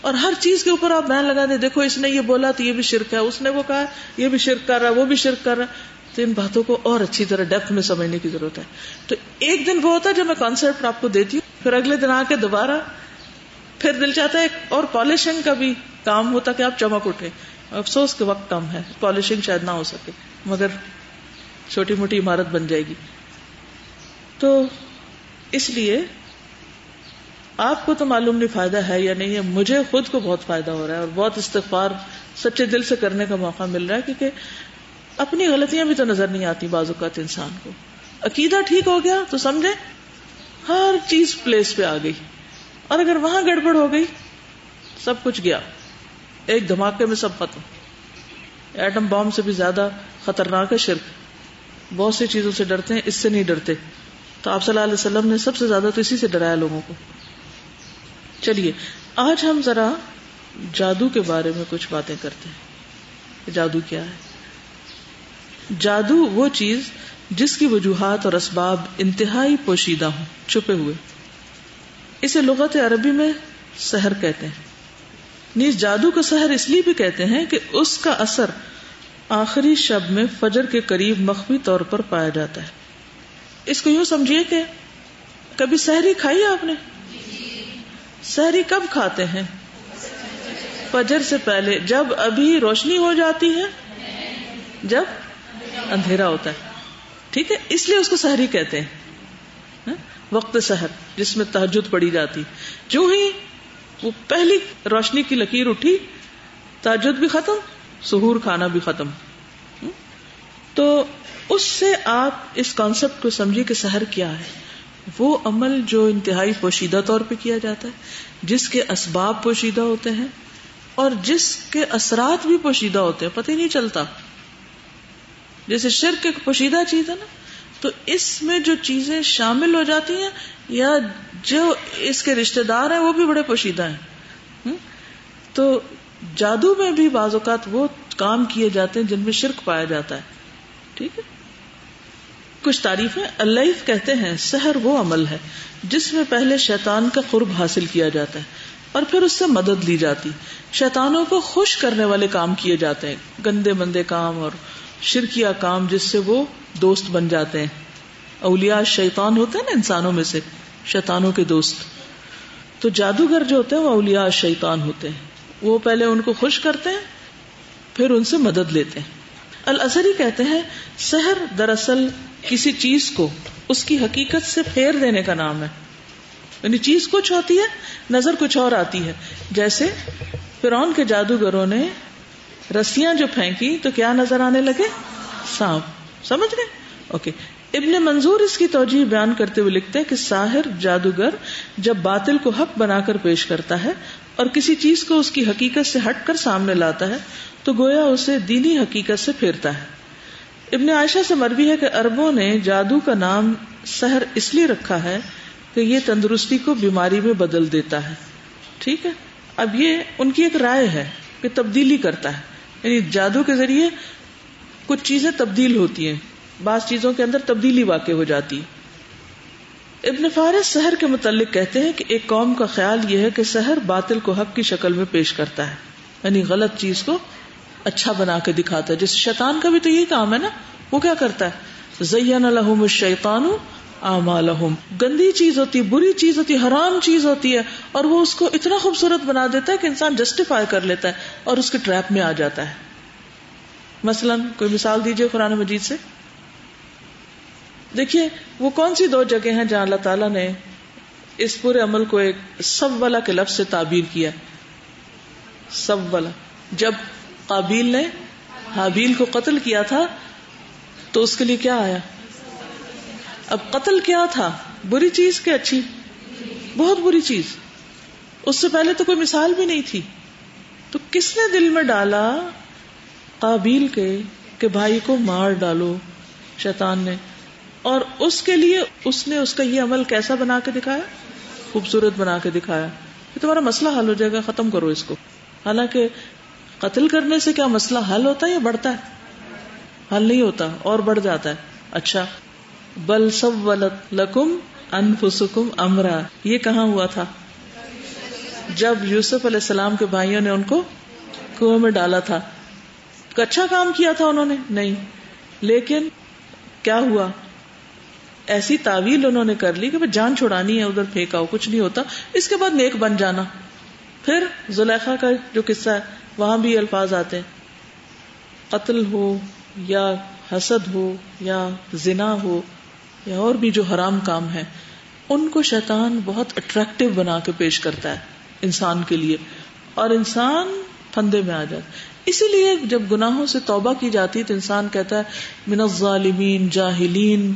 اور ہر چیز کے اوپر آپ بیان لگا دیں، دیکھو اس نے یہ بولا تو یہ بھی شرک ہے، اس نے وہ کہا یہ بھی شرک کر رہا ہے، وہ بھی شرک کر رہا ہے۔ تو ان باتوں کو اور اچھی طرح ڈیپتھ میں سمجھنے کی ضرورت ہے۔ تو ایک دن وہ ہوتا ہے جب میں کانسرٹ آپ کو دیتی ہوں، پھر اگلے دن آ کے دوبارہ پھر دل چاہتا ہے اور پالشنگ کا بھی کام ہوتا کہ آپ چمک اٹھے افسوس کے وقت کم ہے۔ پالشنگ شاید نہ ہو سکے، مگر چھوٹی موٹی عمارت بن جائے گی۔ تو اس لیے آپ کو تو معلوم نہیں فائدہ ہے یا نہیں ہے، مجھے خود کو بہت فائدہ ہو رہا ہے اور بہت استغفار سچے دل سے کرنے کا موقع مل رہا ہے، کیونکہ اپنی غلطیاں بھی تو نظر نہیں آتی بعض اوقات انسان کو۔ عقیدہ ٹھیک ہو گیا تو سمجھے ہر چیز پلیس پہ آ گئی۔ اور اگر وہاں گڑبڑ ہو گئی، سب کچھ گیا۔ ایک دھماکے میں سب ختم۔ ایٹم بام سے بھی زیادہ خطرناک ہے شرک۔ بہت سی چیزوں سے ڈرتے ہیں، اس سے نہیں ڈرتے۔ تو آپ صلی اللہ علیہ وسلم نے سب سے زیادہ تو اسی سے ڈرایا لوگوں کو۔ چلیے، آج ہم ذرا جادو کے بارے میں کچھ باتیں کرتے ہیں۔ جادو کیا ہے؟ جادو وہ چیز جس کی وجوہات اور اسباب انتہائی پوشیدہ ہوں، چھپے ہوئے۔ اسے لغت عربی میں سحر کہتے ہیں۔ نیز جادو کا سحر اس لیے بھی کہتے ہیں کہ اس کا اثر آخری شب میں فجر کے قریب مخفی طور پر پایا جاتا ہے۔ اس کو یوں سمجھیے کہ کبھی سحری کھائی آپ نے؟ سحری کب کھاتے ہیں؟ فجر سے پہلے جب ابھی روشنی ہو جاتی ہے، جب اندھیرا ہوتا ہے۔ ٹھیک ہے، اس لیے اس کو سحری کہتے ہیں۔ وقت سحر، جس میں تحجد پڑی جاتی۔ جو ہی وہ پہلی روشنی کی لکیر اٹھی تحجد بھی ختم سہور کھانا بھی ختم۔ تو اس سے آپ اس کانسیپٹ کو سمجھیے کہ سحر کیا ہے۔ وہ عمل جو انتہائی پوشیدہ طور پہ کیا جاتا ہے، جس کے اسباب پوشیدہ ہوتے ہیں اور جس کے اثرات بھی پوشیدہ ہوتے ہیں، پتہ ہی نہیں چلتا۔ جیسے شرک ایک پوشیدہ چیز ہے نا تو اس میں جو چیزیں شامل ہو جاتی ہیں یا جو اس کے رشتے دار ہیں وہ بھی بڑے پوشیدہ ہیں؟ تو جادو میں بھی بعض اوقات وہ کام کیے جاتے ہیں جن میں شرک پایا جاتا ہے۔ ٹھیک ہے؟ کچھ تعریفیں اللہ کہتے ہیں، سحر وہ عمل ہے جس میں پہلے شیطان کا قرب حاصل کیا جاتا ہے اور پھر اس سے مدد لی جاتی۔ شیطانوں کو خوش کرنے والے کام کیے جاتے ہیں، گندے مندے کام اور شرکیا کام جس سے وہ دوست بن جاتے ہیں۔ اولیا شیطان ہوتے ہیں نا انسانوں میں سے، شیطانوں کے دوست۔ تو جادوگر جو ہوتے ہیں وہ اولیا شیطان ہوتے ہیں۔ وہ پہلے ان کو خوش کرتے ہیں، پھر ان سے مدد لیتے ہیں۔ الازری کہتے ہیں، سحر دراصل کسی چیز کو، اس کی حقیقت سے پھیر دینے کا نام ہے۔ یعنی چیز کچھ ہوتی ہے، نظر کچھ اور آتی ہے۔ جیسے فرون کے جادوگروں نے رسیاں جو پھینکی تو کیا نظر آنے لگے؟ سانپ. سمجھ گئے؟ اوکے. ابن منظور اس کی توجہ بیان کرتے ہوئے لکھتے کہ ساحر جادوگر جب باطل کو حق بنا کر پیش کرتا ہے اور کسی چیز کو اس کی حقیقت سے ہٹ کر سامنے لاتا ہے تو گویا اسے دینی حقیقت سے پھیرتا ہے۔ ابن عائشہ سے مربی ہے کہ اربوں نے جادو کا نام سحر اس لیے رکھا ہے کہ یہ تندرستی کو بیماری میں بدل دیتا ہے۔ ٹھیک ہے؟ اب یہ ان کی ایک رائے ہے کہ تبدیلی کرتا ہے۔ یعنی جادو کے ذریعے کچھ چیزیں تبدیل ہوتی ہیں، بعض چیزوں کے اندر تبدیلی واقع ہو جاتی۔ ابن فارس سحر کے متعلق کہتے ہیں کہ ایک قوم کا خیال یہ ہے کہ سحر باطل کو حق کی شکل میں پیش کرتا ہے یعنی غلط چیز کو اچھا بنا کے دکھاتا ہے۔ جیسے شیطان کا بھی تو یہی کام ہے نا، وہ کیا کرتا ہے؟ زین الحم الشیطان اعمالہم۔ گندی چیز ہوتی ہے بری چیز ہوتی ہے حرام چیز ہوتی ہے، اور وہ اس کو اتنا خوبصورت بنا دیتا ہے کہ انسان جسٹیفائی کر لیتا ہے اور اس کے ٹریپ میں آ جاتا ہے۔ مثلا کوئی مثال دیجیے قرآن مجید سے۔ دیکھیے، وہ کون سی دو جگہ ہیں جہاں اللہ تعالیٰ نے اس پورے عمل کو ایک سب والا کے لفظ سے تعبیر کیا۔ سب والا جب قابیل نے حابیل کو قتل کیا تھا، تو اس کے لیے کیا آیا؟ اب قتل کیا تھا؟ بری چیز کہ اچھی؟ بہت بری چیز۔ اس سے پہلے تو کوئی مثال بھی نہیں تھی۔ تو کس نے دل میں ڈالا قابیل کے کہ بھائی کو مار ڈالو شیطان نے؟ اور اس کے لیے اس نے اس کا یہ عمل کیسا بنا کے دکھایا؟ خوبصورت بنا کے دکھایا۔ کہ تمہارا مسئلہ حل ہو جائے گا، ختم کرو اس کو۔ حالانکہ قتل کرنے سے کیا مسئلہ حل ہوتا ہے یا بڑھتا ہے؟ حل نہیں ہوتا، اور بڑھ جاتا ہے۔ اچھا۔ بل سب لکم انفسکم امرا۔ یہ کہاں ہوا تھا؟ جب یوسف علیہ السلام کے بھائیوں نے ان کو کنویں میں ڈالا تھا۔ اچھا کام کیا تھا انہوں نے؟ نہیں۔ لیکن کیا ہوا؟ ایسی تعویل انہوں نے کر لی کہ جان چھڑانی ہے، ادھر پھینکا ہو کچھ نہیں ہوتا۔ اس کے بعد نیک بن جانا۔ پھر زلیخا کا جو قصہ ہے، وہاں بھی الفاظ آتے ہیں۔ قتل ہو یا حسد ہو یا زنا ہو یا اور بھی جو حرام کام ہے ان کو شیطان بہت اٹریکٹو بنا کے پیش کرتا ہے انسان کے لیے۔ اور انسان پھندے میں آ جاتا اسی لیے جب گناہوں سے توبہ کی جاتی تو انسان کہتا ہے، من الظالمین جاہلین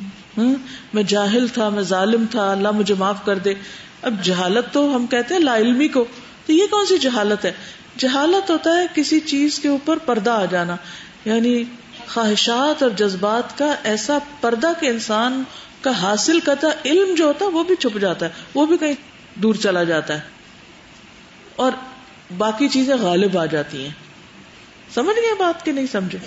میں جاہل تھا، میں ظالم تھا، اللہ مجھے معاف کر دے۔ اب جہالت تو ہم کہتے ہیں لا علمی کو۔ تو یہ کون سی جہالت ہے؟ جہالت ہوتا ہے کسی چیز کے اوپر پردہ آ جانا۔ یعنی خواہشات اور جذبات کا ایسا پردہ کہ انسان کا حاصل کرتا علم جو ہوتا ہے وہ بھی چھپ جاتا ہے، وہ بھی کہیں دور چلا جاتا ہے۔ اور باقی چیزیں غالب آ جاتی ہیں۔ سمجھ گئے بات کہ نہیں سمجھے؟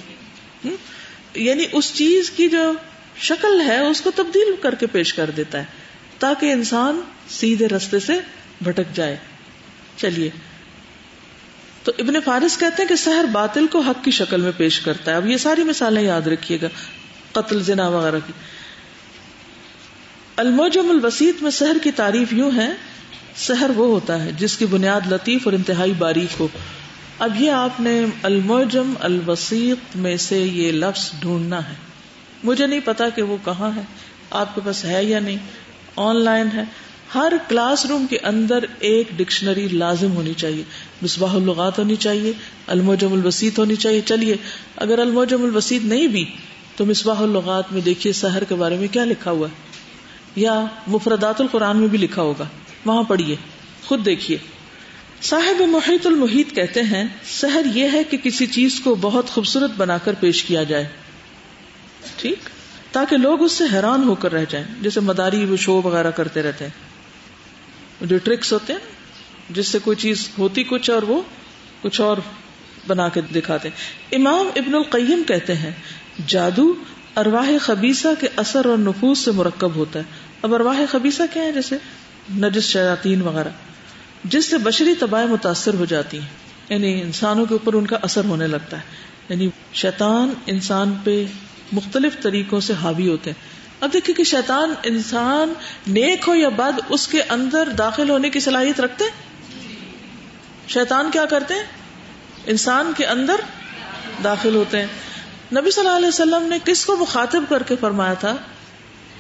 یعنی اس چیز کی جو شکل ہے، اس کو تبدیل کر کے پیش کر دیتا ہے، تاکہ انسان سیدھے رستے سے بھٹک جائے۔ چلیے۔ تو ابن فارس کہتے ہیں کہ سحر باطل کو حق کی شکل میں پیش کرتا ہے۔ اب یہ ساری مثالیں یاد رکھیے گا، قتل، زنا وغیرہ کی۔ الموجم الوسیط میں سحر کی تعریف یوں ہے، سحر وہ ہوتا ہے جس کی بنیاد لطیف اور انتہائی باریک ہو۔ اب یہ آپ نے الموجم الوسیط میں سے یہ لفظ ڈھونڈنا ہے۔ مجھے نہیں پتا کہ وہ کہاں ہے، آپ کے پاس ہے یا نہیں۔ آن لائن ہے۔ ہر کلاس روم کے اندر ایک ڈکشنری لازم ہونی چاہیے۔ مصباح الغات ہونی چاہیے، الموجم الوسیط ہونی چاہیے۔ چلیے، اگر الموجم الوسیط نہیں بھی، تو مصباح الغات میں دیکھیے سحر کے بارے میں کیا لکھا ہوا ہے۔ یا مفردات القرآن میں بھی لکھا ہوگا۔ وہاں پڑھیے، خود دیکھیے۔ صاحب محیط المحیط کہتے ہیں، سحر یہ ہے کہ کسی چیز کو بہت خوبصورت بنا کر پیش کیا جائے۔ ٹھیک؟ تاکہ لوگ اس سے حیران ہو کر رہ جائیں، جیسے مداری وہ شو وغیرہ کرتے رہتے ہیں۔ جو ٹرکس ہوتے ہیں، جس سے کوئی چیز ہوتی کچھ اور وہ کچھ اور بنا کے دکھاتے ہیں۔ امام ابن القیم کہتے ہیں، جادو ارواہ خبیصہ کے اثر اور نفوس سے مرکب ہوتا ہے۔ اب ارواہ خبیصہ کیا ہے؟ جیسے نجس شیاطین وغیرہ۔ جس سے بشری تباہ متاثر ہو جاتی ہیں۔ یعنی انسانوں کے اوپر ان کا اثر ہونے لگتا ہے۔ یعنی شیطان انسان پہ مختلف طریقوں سے حاوی ہوتے ہیں۔ اب دیکھیے کہ شیطان انسان نیک ہو یا بد، اس کے اندر داخل ہونے کی صلاحیت رکھتے شیطان کیا کرتے ہیں؟ انسان کے اندر داخل ہوتے ہیں۔ نبی صلی اللہ علیہ وسلم نے کس کو مخاطب کر کے فرمایا تھا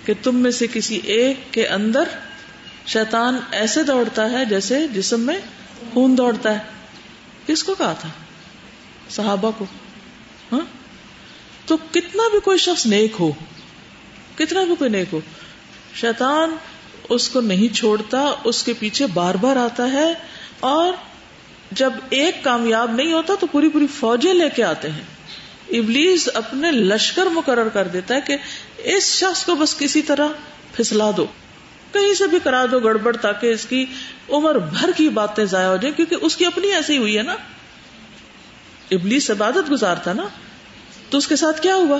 کہ تم میں سے کسی ایک کے اندر شیطان ایسے دوڑتا ہے جیسے جسم میں خون دوڑتا ہے؟ کس کو کہا تھا؟ صحابہ کو۔ ہاں؟ تو کتنا بھی کوئی شخص نیک ہو کتنا بھی کوئی نیک ہو۔ شیطان اس کو نہیں چھوڑتا، اس کے پیچھے بار بار آتا ہے اور جب ایک کامیاب نہیں ہوتا تو پوری پوری فوجیں لے کے آتے ہیں۔ ابلیس اپنے لشکر مقرر کر دیتا ہے کہ اس شخص کو بس کسی طرح پھسلا دو۔ کہیں سے بھی کرا دو گڑبڑ تاکہ اس کی عمر بھر کی باتیں ضائع ہو جائیں، کیونکہ اس کی اپنی ایسی ہوئی ہے نا۔ ابلیس عبادت گزار تھا نا۔ تو اس کے ساتھ کیا ہوا؟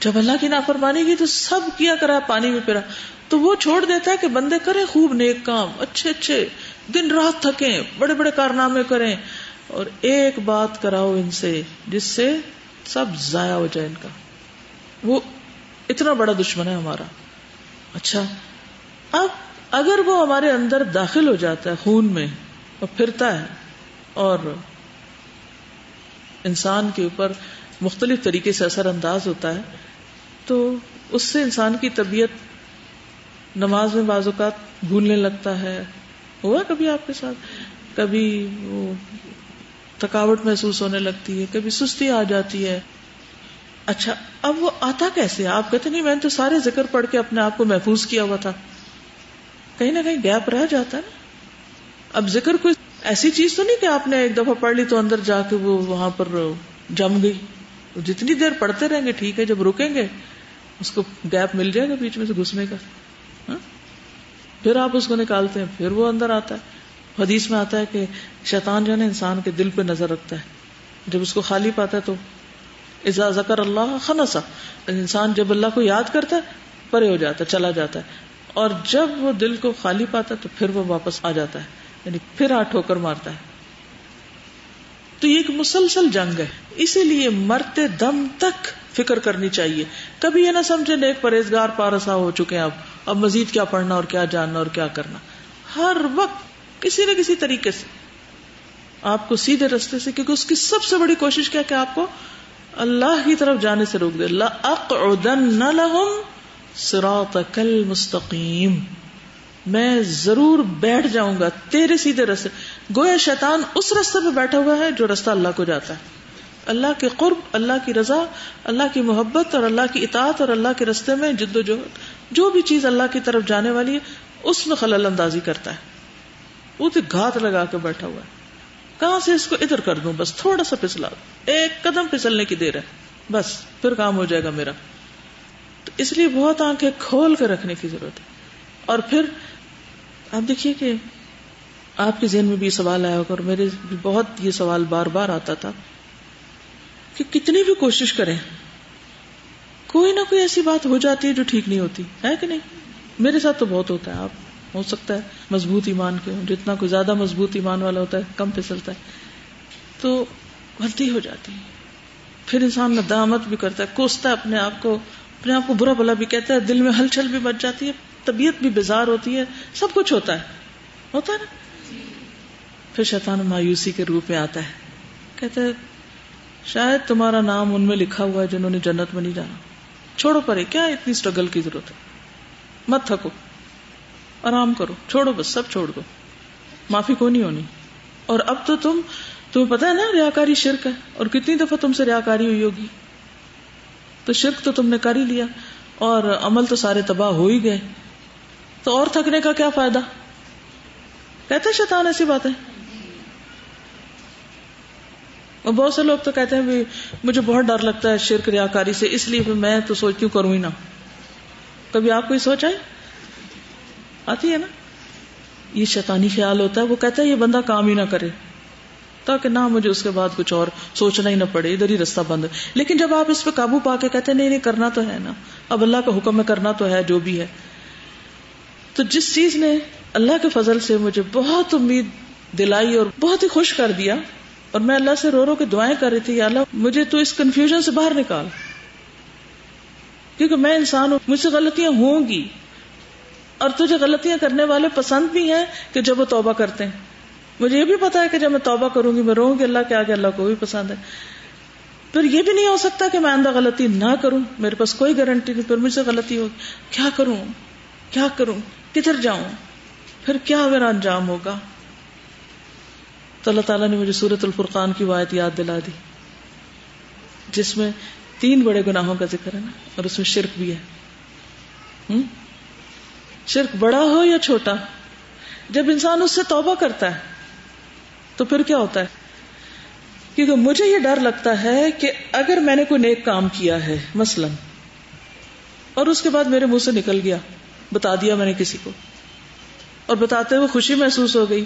جب اللہ کی نافرمانی کی تو سب کیا کرا، پانی میں پھرا۔ تو وہ چھوڑ دیتا ہے کہ بندے کریں خوب نیک کام، اچھے اچھے، دن رات تھکیں، بڑے بڑے کارنامے کریں۔ اور ایک بات کراؤ ان سے، جس سے سب ضائع ہو جائے ان کا۔ وہ اتنا بڑا دشمن ہے ہمارا۔ اچھا اب اگر وہ ہمارے اندر داخل ہو جاتا ہے خون میں اور پھرتا ہے اور انسان کے اوپر مختلف طریقے سے اثر انداز ہوتا ہے تو اس سے انسان کی طبیعت نماز میں بعض اوقات بھولنے لگتا ہے۔ ہوا کبھی آپ کے ساتھ؟ کبھی وہ تھکاوٹ محسوس ہونے لگتی ہے، کبھی سستی آ جاتی ہے۔ اچھا اب وہ آتا کیسے؟ آپ کہتے نہیں، میں نے تو سارے ذکر پڑھ کے اپنے آپ کو محفوظ کیا ہوا تھا۔ کہیں نہ کہیں گیپ رہ جاتا ہے نا۔ اب ذکر کوئی ایسی چیز تو نہیں کہ آپ نے ایک دفعہ پڑھ لی تو اندر جا کے وہ وہاں پر جم گئی۔ جتنی دیر پڑھتے رہیں گے، ٹھیک ہے، جب رکیں گے اس کو گیپ مل جائے گا بیچ میں سے گھسنے کا؟ ہاں؟ پھر آپ اس کو نکالتے ہیں، پھر وہ اندر آتا ہے۔ حدیث میں آتا ہے کہ شیطان جو ہے نا، انسان کے دل پہ نظر رکھتا ہے۔ جب اس کو خالی پاتا ہے تو ازا ذکر اللہ خنسا۔ انسان جب اللہ کو یاد کرتا ہے، پرے ہو جاتا ہے، چلا جاتا ہے۔ اور جب وہ دل کو خالی پاتا ہے تو پھر وہ واپس آ جاتا ہے۔ یعنی پھر آ ٹھوکر مارتا ہے۔ تو یہ ایک مسلسل جنگ ہے۔ اسی لیے مرتے دم تک فکر کرنی چاہیے۔ کبھی یہ نہ سمجھے نیک پرہیزگار پارسا ہو چکے ہیں اب۔ اب مزید کیا پڑھنا اور کیا جاننا اور کیا کرنا۔ ہر وقت کسی نہ کسی طریقے سے۔ آپ کو سیدھے رستے سے، کیونکہ اس کی سب سے بڑی کوشش کیا کہ آپ کو اللہ کی طرف جانے سے روک دے۔ اللہ صراطک مستقیم میں ضرور بیٹھ جاؤں گا تیرے سیدھے رستے۔ گویا شیطان اس رستے پہ بیٹھا ہوا ہے جو رستہ اللہ کو جاتا ہے۔ اللہ کے قرب، اللہ کی رضا، اللہ کی محبت اور اللہ کی اطاعت اور اللہ کے رستے میں جد و جہد، جو بھی چیز اللہ کی طرف جانے والی ہے، اس میں خلل اندازی کرتا ہے۔ وہ تو گھات لگا کے بیٹھا ہوا ہے۔ کہاں سے اس کو ادھر کر دوں؟ بس تھوڑا سا پھسلا ایک قدم پھسلنے کی دیر ہے۔ بس، پھر کام ہو جائے گا میرا۔ تو اس لیے بہت آنکھیں کھول کے رکھنے کی ضرورت ہے۔ اور پھر آپ دیکھیے کہ آپ کے ذہن میں بھی سوال آیا ہوگا اور میرے بھی بہت یہ سوال بار بار آتا تھا کہ کتنی بھی کوشش کریں، کوئی نہ کوئی ایسی بات ہو جاتی ہے جو ٹھیک نہیں ہوتی، ہے کہ نہیں؟ میرے ساتھ تو بہت ہوتا ہے، آپ ہو سکتا ہے مضبوط ایمان کے جتنا کوئی زیادہ مضبوط ایمان والا ہوتا ہے، کم پھسلتا ہے، تو غلطی ہو جاتی ہے۔ پھر انسان ندامت بھی کرتا ہے، کوستا ہے اپنے آپ کو، اپنے آپ کو برا بلا بھی کہتا ہے، دل میں ہلچل بھی بچ جاتی ہے، طبیعت بھی بیزار ہوتی ہے، سب کچھ ہوتا ہے۔ ہوتا ہے نا؟ پھر شیطان مایوسی کے روپ میں آتا ہے۔ کہتے شاید تمہارا نام ان میں لکھا ہوا ہے جنہوں نے جنت میں نہیں جانا۔ چھوڑو پرے، کیا اتنی اسٹرگل کی ضرورت ہے؟ مت تھکو۔ آرام کرو۔ چھوڑو بس، سب چھوڑ دو۔ معافی کو نہیں ہونی؟ اور اب تو تم، تمہیں پتا ہے نا، ریاکاری شرک ہے۔ اور کتنی دفعہ تم سے ریاکاری ہوئی ہوگی۔ تو شرک تو تم نے کر ہی لیا۔ اور عمل تو سارے تباہ ہو ہی گئے۔ تو اور تھکنے کا کیا فائدہ؟ کہتے شیطان ایسی بات ہے اور بہت سے لوگ تو کہتے ہیں مجھے بہت ڈر لگتا ہے شرک ریاکاری سے، اس لیے میں تو سوچتی ہوں کروں ہی نہ۔ کبھی آپ کو یہ سوچ آئی؟ آتی ہے نا؟ یہ شیطانی خیال ہوتا ہے، وہ کہتا ہے یہ بندہ کام ہی نہ کرے۔ تاکہ نہ مجھے اس کے بعد کچھ اور سوچنا ہی نہ پڑے، ادھر ہی رستہ بند۔ لیکن جب آپ اس پہ قابو پا کے کہتے ہیں، نہیں نہیں، کرنا تو ہے نا۔ اب اللہ کا حکم میں کرنا تو ہے، جو بھی ہے۔ تو جس چیز نے اللہ کے فضل سے مجھے بہت امید دلائی اور بہت ہی خوش کر دیا اور میں اللہ سے رو رو کے دعائیں کر رہی تھی اللہ، مجھے تو اس کنفیوژن سے باہر نکال۔ کیونکہ میں انسان ہوں، مجھ سے غلطیاں ہوں گی۔ اور تجھے غلطیاں کرنے والے پسند بھی ہیں کہ جب وہ توبہ کرتے ہیں۔ مجھے یہ بھی پتا ہے کہ جب میں توبہ کروں گی، میں رہوں گی، اللہ کے آگے اللہ کو بھی پسند ہے۔ پھر یہ بھی نہیں ہو سکتا کہ میں آندہ غلطی نہ کروں۔ میرے پاس کوئی گارنٹی نہیں، پھر مجھ سے غلطی ہوگی۔ کیا کروں؟ کیا کروں؟ کدھر جاؤں؟ پھر کیا میرا انجام ہوگا؟ تو اللہ تعالیٰ نے مجھے سورت الفرقان کی وایت یاد دلا دی، جس میں تین بڑے گناہوں کا ذکر ہے نا، اور اس میں شرک بھی ہے۔ شرک بڑا ہو یا چھوٹا؟ جب انسان اس سے توبہ کرتا ہے، تو پھر کیا ہوتا ہے؟ کیونکہ مجھے یہ ڈر لگتا ہے کہ اگر میں نے کوئی نیک کام کیا ہے، مثلا، اور اس کے بعد میرے منہ سے نکل گیا، بتا دیا میں نے کسی کو، اور بتاتے ہوئے خوشی محسوس ہو گئی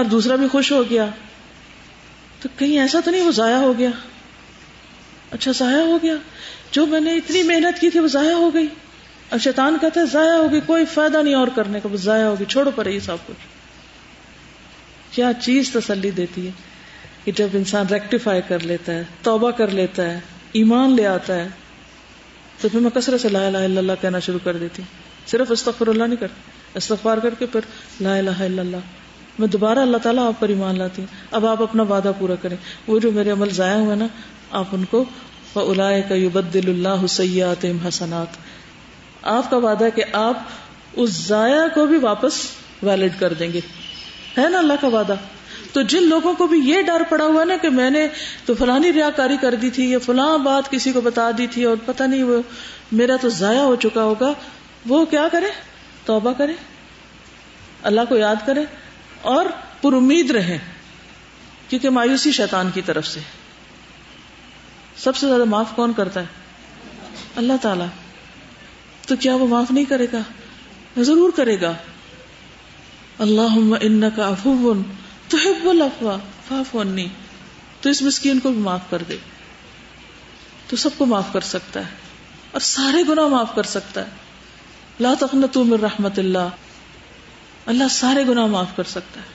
اور دوسرا بھی خوش ہو گیا۔ تو کہیں ایسا تو نہیں وہ ضائع ہو گیا۔ اچھا ضائع ہو گیا۔ جو میں نے اتنی محنت کی تھی وہ ضائع ہو گئی۔ اور شیطان کہتا ہے، ضائع ہوگی کوئی فائدہ نہیں اور کرنے کا، وہ ضائع ہوگی چھوڑو پر یہ سب کچھ۔ کیا چیز تسلی دیتی ہے کہ جب انسان ریکٹیفائی کر لیتا ہے، توبہ کر لیتا ہے، ایمان لے آتا ہے، تو پھر میں کثرت سے لا الہ الا اللہ کہنا شروع کر دیتی۔ صرف استغفر اللہ نہیں کرتی استغفار کر کے پھر لا الہ الا اللہ۔ میں دوبارہ اللہ تعالیٰ آپ پر ایمان لاتی ہوں۔ اب آپ اپنا وعدہ پورا کریں۔ وہ جو میرے عمل ضائع ہوئے نا، آپ ان کو کا یبدل اللہ سیات حسنات۔ آپ کا وعدہ ہے کہ آپ اس ضائع کو بھی واپس ویلڈ کر دیں گے۔ ہے نا اللہ کا وعدہ؟ تو جن لوگوں کو بھی یہ ڈر پڑا ہوا نا کہ میں نے تو فلانی ریا کاری کر دی تھی یا فلاں بات کسی کو بتا دی تھی اور پتہ نہیں وہ میرا تو ضائع ہو چکا ہوگا، وہ کیا کرے؟ توبہ کرے؟ اللہ کو یاد کرے؟ اور پر امید رہے کیونکہ مایوسی شیطان کی طرف سے سب سے زیادہ معاف کون کرتا ہے؟ اللہ تعالی۔ تو کیا وہ معاف نہیں کرے گا؟ ضرور کرے گا۔ اللہ ان کا افو تو افواہ تو اس مسکین کو بھی معاف کر دے۔ تو سب کو معاف کر سکتا ہے۔ اور سارے گناہ معاف کر سکتا ہے۔ لا تقنطوا من رحمت اللہ۔ اللہ سارے گناہ معاف کر سکتا ہے۔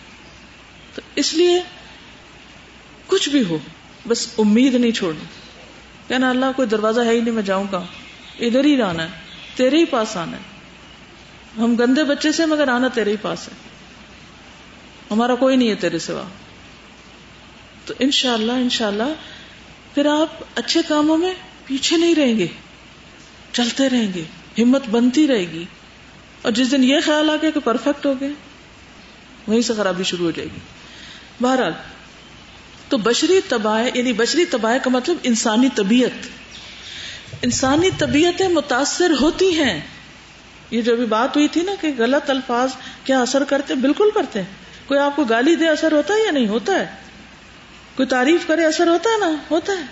تو اس لیے کچھ بھی ہو، بس امید نہیں چھوڑنی۔ کہنا، اللہ، کوئی دروازہ ہے ہی نہیں، میں جاؤں گا ادھر ہی آنا ہے، تیرے ہی پاس آنا ہے۔ ہم گندے بچے سے، مگر آنا تیرے ہی پاس ہے۔ ہمارا کوئی نہیں ہے تیرے سوا۔ تو ان شاء اللہ اللہ پھر آپ اچھے کاموں میں پیچھے نہیں رہیں گے۔ چلتے رہیں گے۔ ہمت بنتی رہے گی۔ اور جس دن یہ خیال آ گیا کہ پرفیکٹ ہو گئے وہیں سے خرابی شروع ہو جائے گی۔ بہرحال، تو بشری تباہ یعنی بشری تباہ کا مطلب انسانی طبیعت۔ انسانی طبیعتیں متاثر ہوتی ہیں۔ یہ جو بھی بات ہوئی تھی نا کہ غلط الفاظ کیا اثر کرتے، بالکل کرتے۔ ہیں کوئی آپ کو گالی دے اثر ہوتا ہے یا نہیں؟ ہوتا ہے۔ کوئی تعریف کرے اثر ہوتا ہے نا؟ ہوتا ہے۔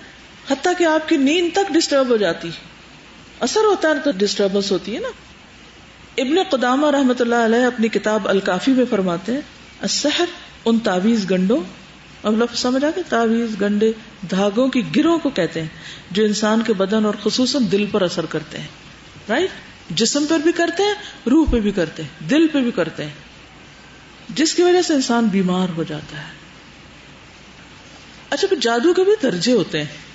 حتیٰ کہ آپ کی نیند تک ڈسٹرب ہو جاتی۔ اثر ہوتا ہے تو ڈسٹربنس ہوتی ہے نا۔ ابن قدامہ رحمت اللہ علیہ اپنی کتاب الکافی میں فرماتے ہیں، السحر ان تعویز گنڈوں، اب لفظ سمجھ آ گیا؟ تعویز گنڈے، دھاگوں کی گروہ کو کہتے ہیں، جو انسان کے بدن اور خصوصاً دل پر اثر کرتے ہیں رائٹ جسم پر بھی کرتے ہیں، روح پہ بھی کرتے ہیں، دل پہ بھی کرتے ہیں۔ جس کی وجہ سے انسان بیمار ہو جاتا ہے۔ اچھا پھر جادو کے بھی درجے ہوتے ہیں۔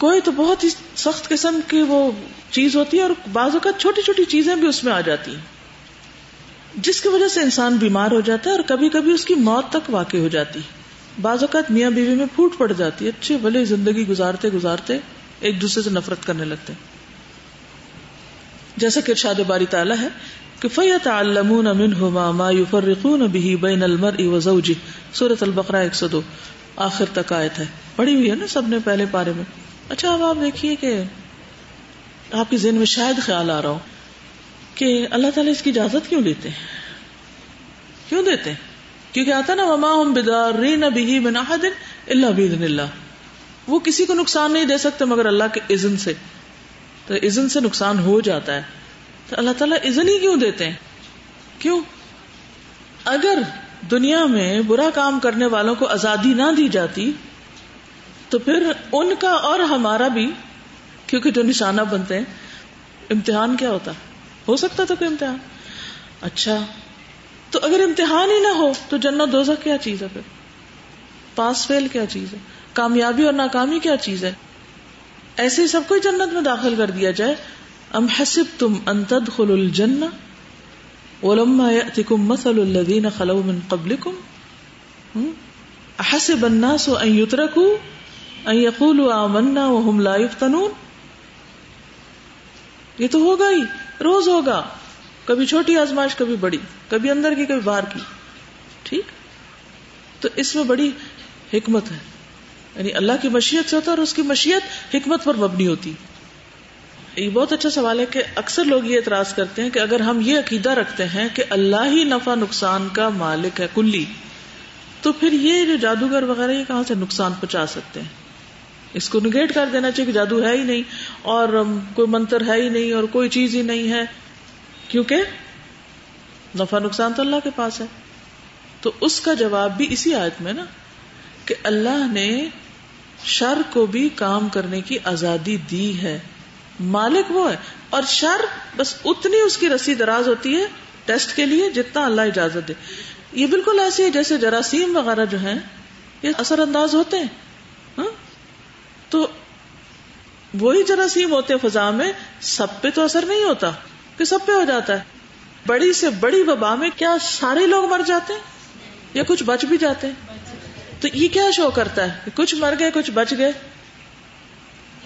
کوئی تو بہت ہی سخت قسم کی وہ چیز ہوتی ہے اور بعض اوقات چھوٹی چھوٹی چیزیں بھی اس میں آ جاتی ہیں۔ جس کی وجہ سے انسان بیمار ہو جاتا ہے اور کبھی کبھی اس کی موت تک واقع ہو جاتی بعض اوقات میاں بیوی میں پھوٹ پڑ جاتی ہے اچھے بھلے زندگی گزارتے گزارتے ایک دوسرے سے نفرت کرنے لگتے جیسا کہ ارشاد باری تعالیٰ ہے کہ فیت علمون منہما ما یفرقون به بین المرء وزوجه۔ سورۃ البقرہ 102 آخر تک آیت ہے۔ پڑھی ہوئی ہے نا سب نے پہلے پارے میں؟ اچھا اب آپ دیکھیے کہ آپ کے ذہن میں شاید خیال آ رہا ہو کہ اللہ تعالیٰ اس کی اجازت کیوں لیتے ہیں؟ کیوں دیتے ہیں؟ کیونکہ آتا نا، وما ہم بدار بھی بنا دن اللہ بھی وہ کسی کو نقصان نہیں دے سکتے مگر اللہ کے عزن سے۔ تو عزن سے نقصان ہو جاتا ہے۔ تو اللہ تعالیٰ عزن ہی کیوں دیتے ہیں؟ کیوں؟ اگر دنیا میں برا کام کرنے والوں کو آزادی نہ دی جاتی تو پھر ان کا اور ہمارا بھی، کیونکہ جو نشانہ بنتے ہیں، امتحان کیا ہوتا؟ ہو سکتا تھا کوئی امتحان؟ اچھا تو اگر امتحان ہی نہ ہو، تو جنت دوزہ کیا چیز ہے پھر؟ پاس فیل کیا چیز ہے؟ کامیابی اور ناکامی کیا چیز ہے؟ ایسے ہی سب کو جنت میں داخل کر دیا جائے۔ ام حسب تم انتد خل الجن ولما يأتكم مثل الذين خلوا من قبلكم احسب الناس ان يتركوا یقول آمنا لا یفتنون. یہ تو ہوگا ہی، روز ہوگا۔ کبھی چھوٹی آزمائش، کبھی بڑی، کبھی اندر کی، کبھی باہر کی۔ ٹھیک؟ تو اس میں بڑی حکمت ہے۔ یعنی اللہ کی مشیت سے ہوتا ہے اور اس کی مشیت حکمت پر مبنی ہوتی۔ یہ بہت اچھا سوال ہے کہ اکثر لوگ یہ اعتراض کرتے ہیں کہ اگر ہم یہ عقیدہ رکھتے ہیں کہ اللہ ہی نفع نقصان کا مالک ہے، کلی، تو پھر یہ جو جادوگر وغیرہ، یہ کہاں سے نقصان پہنچا سکتے ہیں؟ اس کو نگیٹ کر دینا چاہیے کہ جادو ہے ہی نہیں اور کوئی منتر ہے ہی نہیں اور کوئی چیز ہی نہیں ہے۔ کیونکہ نفع نقصان تو اللہ کے پاس ہے۔ تو اس کا جواب بھی اسی آیت میں نا کہ اللہ نے شر کو بھی کام کرنے کی آزادی دی ہے۔ مالک وہ ہے اور شر بس اتنی اس کی رسی دراز ہوتی ہے ٹیسٹ کے لیے جتنا اللہ اجازت دے۔ یہ بالکل ایسی ہے جیسے جراثیم وغیرہ جو ہیں، یہ اثر انداز ہوتے ہیں۔ تو وہی جراثیم ہوتے فضا میں، سب پہ تو اثر نہیں ہوتا، کہ سب پہ ہو جاتا ہے۔ بڑی سے بڑی وبا میں کیا سارے لوگ مر جاتے ہیں؟ یا کچھ بچ بھی جاتے ہیں؟ تو یہ کیا شو کرتا ہے؟ کہ کچھ مر گئے، کچھ بچ گئے۔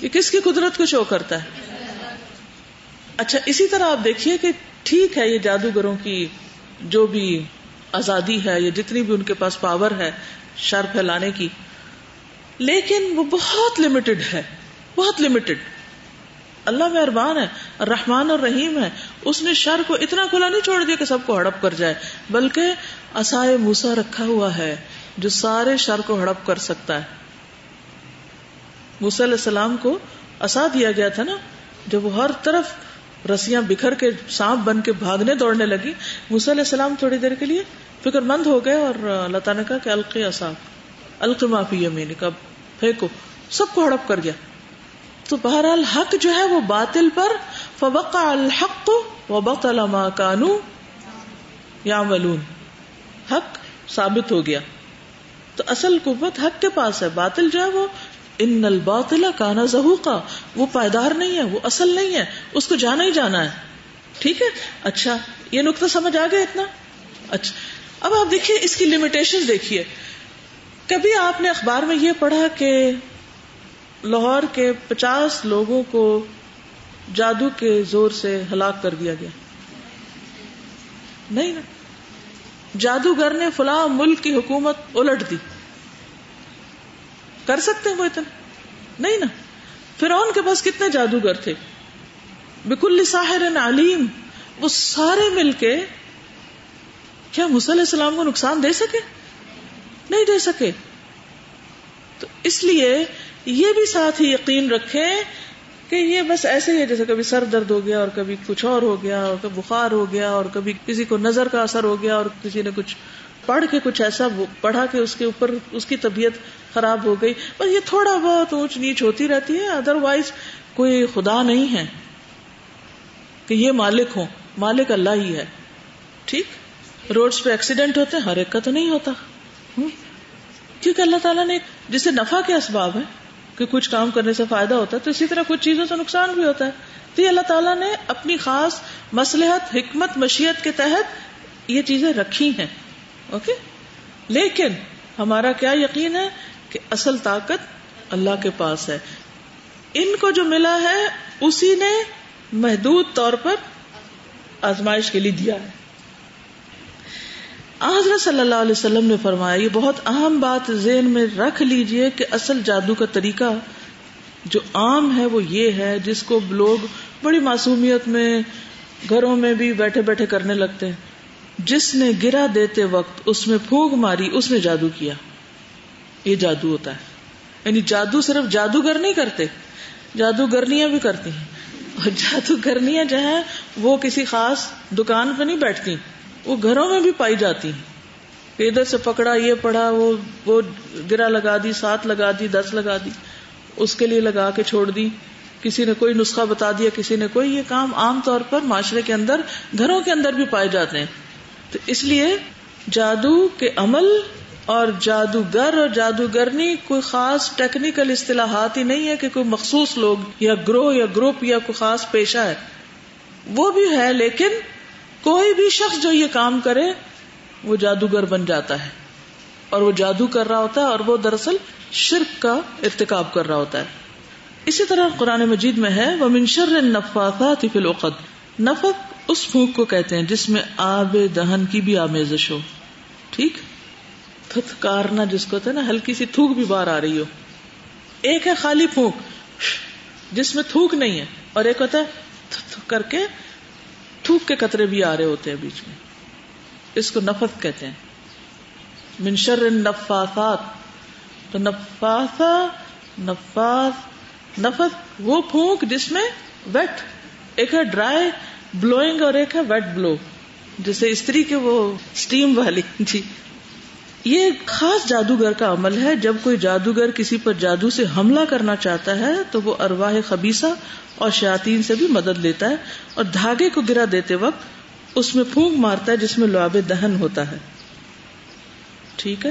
یہ کس کی قدرت کو شو کرتا ہے؟ اچھا اسی طرح آپ دیکھیے کہ ٹھیک ہے، یہ جادوگروں کی جو بھی آزادی ہے، یا جتنی بھی ان کے پاس پاور ہے، شر پھیلانے کی لیکن وہ بہت لمیٹڈ ہے، بہت لمیٹڈ اللہ مہربان ہے رحمان اور رحیم ہے۔ اس نے شر کو اتنا کھلا نہیں چھوڑ دیا کہ سب کو ہڑپ کر جائے، بلکہ اصائے موسا رکھا ہوا ہے جو سارے شر کو ہڑپ کر سکتا ہے۔ علیہ السلام کو اصا دیا گیا تھا نا، جب وہ ہر طرف رسیاں بکھر کے سانپ بن کے بھاگنے دوڑنے لگی۔ علیہ السلام تھوڑی دیر کے لیے فکر مند ہو گئے اور اللہ تعالیٰ نے کہا کہ القی اصاب القمافی یمین کا پھینکو، سب کو ہڑپ کر گیا۔ تو بہرحال حق جو ہے وہ باطل پر، فوقع الحق وبطل ما کانو یا حق ثابت ہو گیا۔ تو اصل قوت حق کے پاس ہے، باطل جو ہے وہ ان الباطل کانا زہوقا۔ وہ پائیدار نہیں ہے، وہ اصل نہیں ہے، اس کو جانا ہی جانا ہے۔ ٹھیک ہے؟ اچھا یہ نقطہ سمجھ آ گیا اتنا؟ اچھا اب آپ دیکھیے اس کی لمیٹیشن دیکھیے۔ کبھی آپ نے اخبار میں یہ پڑھا کہ لاہور کے پچاس لوگوں کو جادو کے زور سے ہلاک کر دیا گیا؟ نہیں نا۔ جادوگر نے فلاں ملک کی حکومت الٹ دی۔ کر سکتے ہیں وہ اتنا؟ نہیں نا۔ پھر کے پاس کتنے جادوگر تھے؟ بکل ساحر علیم وہ سارے مل کے کیا علیہ السلام کو نقصان دے سکے؟ نہیں دے سکے۔ تو اس لیے یہ بھی ساتھ ہی یقین رکھے کہ یہ بس ایسے ہی ہے جیسے کبھی سر درد ہو گیا اور کبھی کچھ اور ہو گیا اور کبھی بخار ہو گیا اور کبھی کسی کو نظر کا اثر ہو گیا اور کسی نے کچھ پڑھ کے کچھ ایسا پڑھا کہ اس کے اوپر اس کی طبیعت خراب ہو گئی۔ بس یہ تھوڑا بہت اونچ نیچ ہوتی رہتی ہے ادر وائز کوئی خدا نہیں ہے کہ یہ مالک ہو مالک اللہ ہی ہے۔ ٹھیک؟ روڈ پہ ایکسیڈنٹ ہوتے ہیں، ہر ایک کا تو نہیں ہوتا۔ کیونکہ اللہ تعالیٰ نے جسے نفع کے اسباب ہے کہ کچھ کام کرنے سے فائدہ ہوتا ہے، تو اسی طرح کچھ چیزوں سے نقصان بھی ہوتا ہے۔ تو یہ اللہ تعالیٰ نے اپنی خاص مسلحت حکمت، مشیت کے تحت یہ چیزیں رکھی ہیں۔ اوکے؟ لیکن ہمارا کیا یقین ہے کہ اصل طاقت اللہ کے پاس ہے۔ ان کو جو ملا ہے، اسی نے محدود طور پر آزمائش کے لیے دیا ہے۔ حضرت صلی اللہ علیہ وسلم نے فرمایا، یہ بہت اہم بات ذہن میں رکھ لیجیے کہ اصل جادو کا طریقہ جو عام ہے وہ یہ ہے، جس کو لوگ بڑی معصومیت میں، گھروں میں بھی بیٹھے بیٹھے کرنے لگتے ہیں۔ جس نے گرا دیتے وقت اس میں پھونک ماری، اس نے جادو کیا۔ یہ جادو ہوتا ہے۔ یعنی جادو صرف جادوگر نہیں کرتے، جادوگرنیاں بھی کرتی ہیں۔ اور جادوگرنیاں جو ہیں، وہ کسی خاص دکان پہ نہیں بیٹھتی۔ وہ گھروں میں بھی پائی جاتی ہیں۔ ادھر سے پکڑا، یہ پڑا، وہ وہ گرا لگا دی سات لگا دی، دس لگا دی، اس کے لیے لگا کے چھوڑ دی۔ کسی نے کوئی نسخہ بتا دیا، کسی نے کوئی، یہ کام عام طور پر معاشرے کے اندر، گھروں کے اندر بھی پائے جاتے ہیں۔ تو اس لیے جادو کے عمل اور جادوگر اور جادوگرنی کوئی خاص ٹیکنیکل اصطلاحات ہی نہیں ہے کہ کوئی مخصوص لوگ یا گروہ یا گروپ یا کوئی خاص پیشہ ہے۔ وہ بھی ہے، لیکن کوئی بھی شخص جو یہ کام کرے، وہ جادوگر بن جاتا ہے۔ اور وہ جادو کر رہا ہوتا ہے اور وہ دراصل شرک کا ارتکاب کر رہا ہوتا ہے۔ اسی طرح قرآن مجید میں ہے وہ منشر نفاثات فی العقد۔ نفق اس پھونک کو کہتے ہیں جس میں آب دہن کی بھی آمیزش ہو۔ ٹھیک؟ تھتکارنا جس کو نا، ہلکی سی تھوک بھی باہر آ رہی ہو۔ ایک ہے خالی پھونک، جس میں تھوک نہیں ہے۔ اور ایک ہوتا ہے کر کے تھوک کے قطرے بھی آ رہے ہوتے ہیں بیچ میں۔ اس کو نفت کہتے ہیں۔ منشر نفاثات تو نفاثا نفاس نفت وہ پھونک جس میں ویٹ ایک ہے ڈرائی بلوئنگ اور ایک ہے ویٹ بلو جیسے استری کے وہ اسٹیم والی جی۔ یہ خاص جادوگر کا عمل ہے۔ جب کوئی جادوگر کسی پر جادو سے حملہ کرنا چاہتا ہے، تو وہ ارواہ خبیصہ اور شاطین سے بھی مدد لیتا ہے اور دھاگے کو گرا دیتے وقت اس میں پھونک مارتا ہے، جس میں لعاب دہن ہوتا ہے۔ ٹھیک ہے؟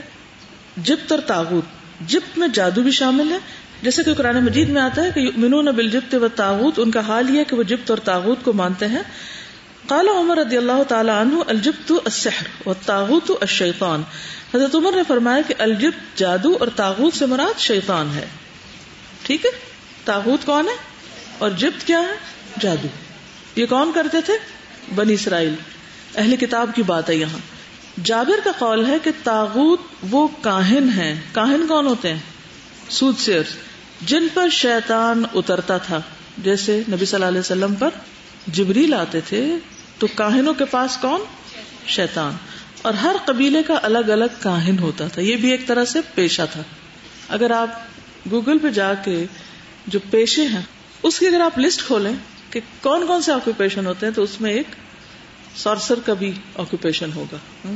جبت اور تاغت جبت میں جادو بھی شامل ہے۔ جیسے کہ قرآن مجید میں آتا ہے کہ منون بل جبت و تاغت ان کا حال یہ کہ وہ جبت اور تاغت کو مانتے ہیں۔ کالا عمر رضی اللہ تعالیٰ عنہ، الجبت السحر و تاغت الشیطان۔ حضرت عمر نے فرمایا کہ الجبت جادو اور تاغت سے مراد شیطان ہے۔ ٹھیک ہے؟ تاغت کون ہے؟ اور جبت کیا ہے؟ جادو۔ یہ کون کرتے تھے؟ بنی اسرائیل۔ اہل کتاب کی بات ہے یہاں۔ جابر کا قول ہے کہ تاغت وہ کاہن ہیں۔ کاہن کون ہوتے ہیں؟ سود سیئر جن پر شیطان اترتا تھا۔ جیسے نبی صلی اللہ علیہ وسلم پر جبریل آتے تھے۔ تو کاہنوں کے پاس کون؟ شیطان۔ اور ہر قبیلے کا الگ الگ کاہن ہوتا تھا۔ یہ بھی ایک طرح سے پیشہ تھا۔ اگر آپ گوگل پہ جا کے جو پیشے ہیں، اس کی اگر آپ لسٹ کھولیں کہ کون کون سے آکوپیشن ہوتے ہیں، تو اس میں ایک سارسر کا بھی آکوپیشن ہوگا۔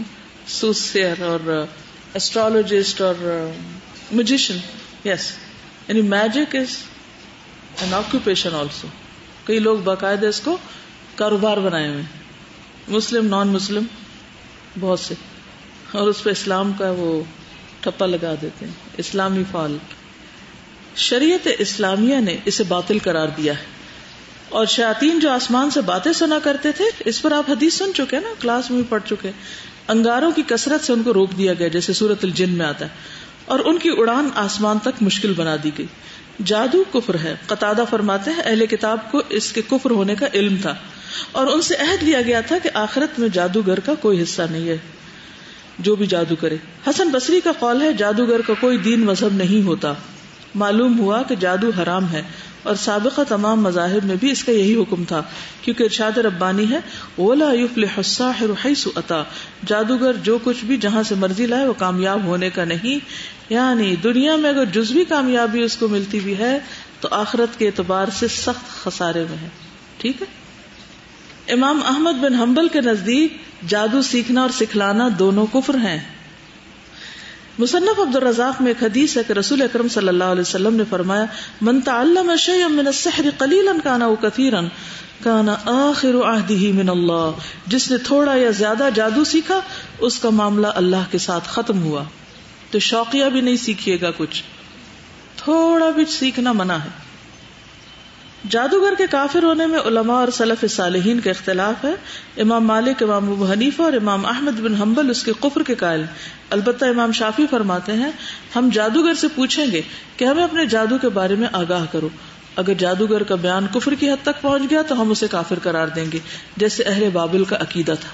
سوسر اور اسٹرالوجسٹ اور میوزیشین یس یعنی magic is an occupation also کئی لوگ باقاعدہ اس کو کاروبار بنائے ہوئے مسلم نان مسلم بہت سے۔ اور اس پہ اسلام کا وہ ٹھپا لگا دیتے ہیں، اسلامی فال۔ شریعت اسلامیہ نے اسے باطل قرار دیا ہے۔ اور شاطین جو آسمان سے باتیں سنا کرتے تھے، اس پر آپ حدیث سن چکے نا، کلاس میں بھی پڑھ چکے انگاروں کی کثرت سے ان کو روک دیا گیا، جیسے سورت الجن میں آتا ہے۔ اور ان کی اڑان آسمان تک مشکل بنا دی گئی۔ جادو کفر ہے۔ قطع فرماتے ہیں، اہل کتاب کو اس کے کفر ہونے کا علم تھا۔ اور ان سے عہد لیا گیا تھا کہ آخرت میں جادوگر کا کوئی حصہ نہیں ہے، جو بھی جادو کرے۔ حسن بصری کا قول ہے، جادوگر کا کوئی دین مذہب نہیں ہوتا۔ معلوم ہوا کہ جادو حرام ہے اور سابقہ تمام مذاہب میں بھی اس کا یہی حکم تھا، کیونکہ ارشاد ربانی ہے اولا عطا جادوگر جو کچھ بھی جہاں سے مرضی لائے، وہ کامیاب ہونے کا نہیں۔ یعنی دنیا میں اگر جزوی کامیابی اس کو ملتی بھی ہے، تو آخرت کے اعتبار سے سخت خسارے میں ہے۔ ٹھیک ہے؟ امام احمد بن حنبل کے نزدیک جادو سیکھنا اور سکھلانا دونوں کفر ہیں۔ مصنف عبد الرزاق میں ایک حدیث ہے کہ رسول اکرم صلی اللہ علیہ وسلم نے فرمایا، من تعلم شيئا من السحر قليلا كان او كثيرا كان اخر من الله جس نے تھوڑا یا زیادہ جادو سیکھا، اس کا معاملہ اللہ کے ساتھ ختم ہوا۔ تو شوقیہ بھی نہیں سیکھیے گا کچھ۔ تھوڑا بھی سیکھنا منع ہے۔ جادوگر کے کافر ہونے میں علماء اور سلف صالحین کا اختلاف ہے۔ امام مالک، امام ابو حنیفہ اور امام احمد بن حنبل اس کے قفر کے قائل۔ البتہ امام شافی فرماتے ہیں، ہم جادوگر سے پوچھیں گے کہ ہمیں اپنے جادو کے بارے میں آگاہ کرو۔ اگر جادوگر کا بیان کفر کی حد تک پہنچ گیا تو ہم اسے کافر قرار دیں گے۔ جیسے اہل بابل کا عقیدہ تھا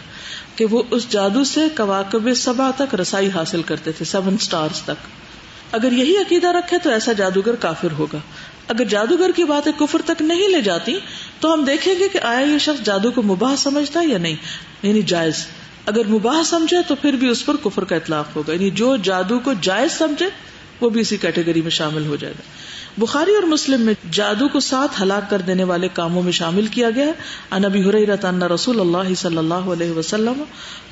کہ وہ اس جادو سے کواکب سبا تک رسائی حاصل کرتے تھے سیون اسٹارس تک۔ اگر یہی عقیدہ رکھے تو ایسا جادوگر کافر ہوگا۔ اگر جادوگر کی باتیں کفر تک نہیں لے جاتی، تو ہم دیکھیں گے کہ آیا یہ شخص جادو کو مباح سمجھتا ہے یا نہیں؟ یعنی جائز۔ اگر مباح سمجھے تو پھر بھی اس پر کفر کا اطلاق ہوگا۔ یعنی جو جادو کو جائز سمجھے، وہ بھی اسی کیٹیگری میں شامل ہو جائے گا۔ بخاری اور مسلم میں جادو کو ساتھ ہلاک کر دینے والے کاموں میں شامل کیا گیا ہے۔ نبی حریرت ان رسول اللہ صلی اللہ علیہ وسلم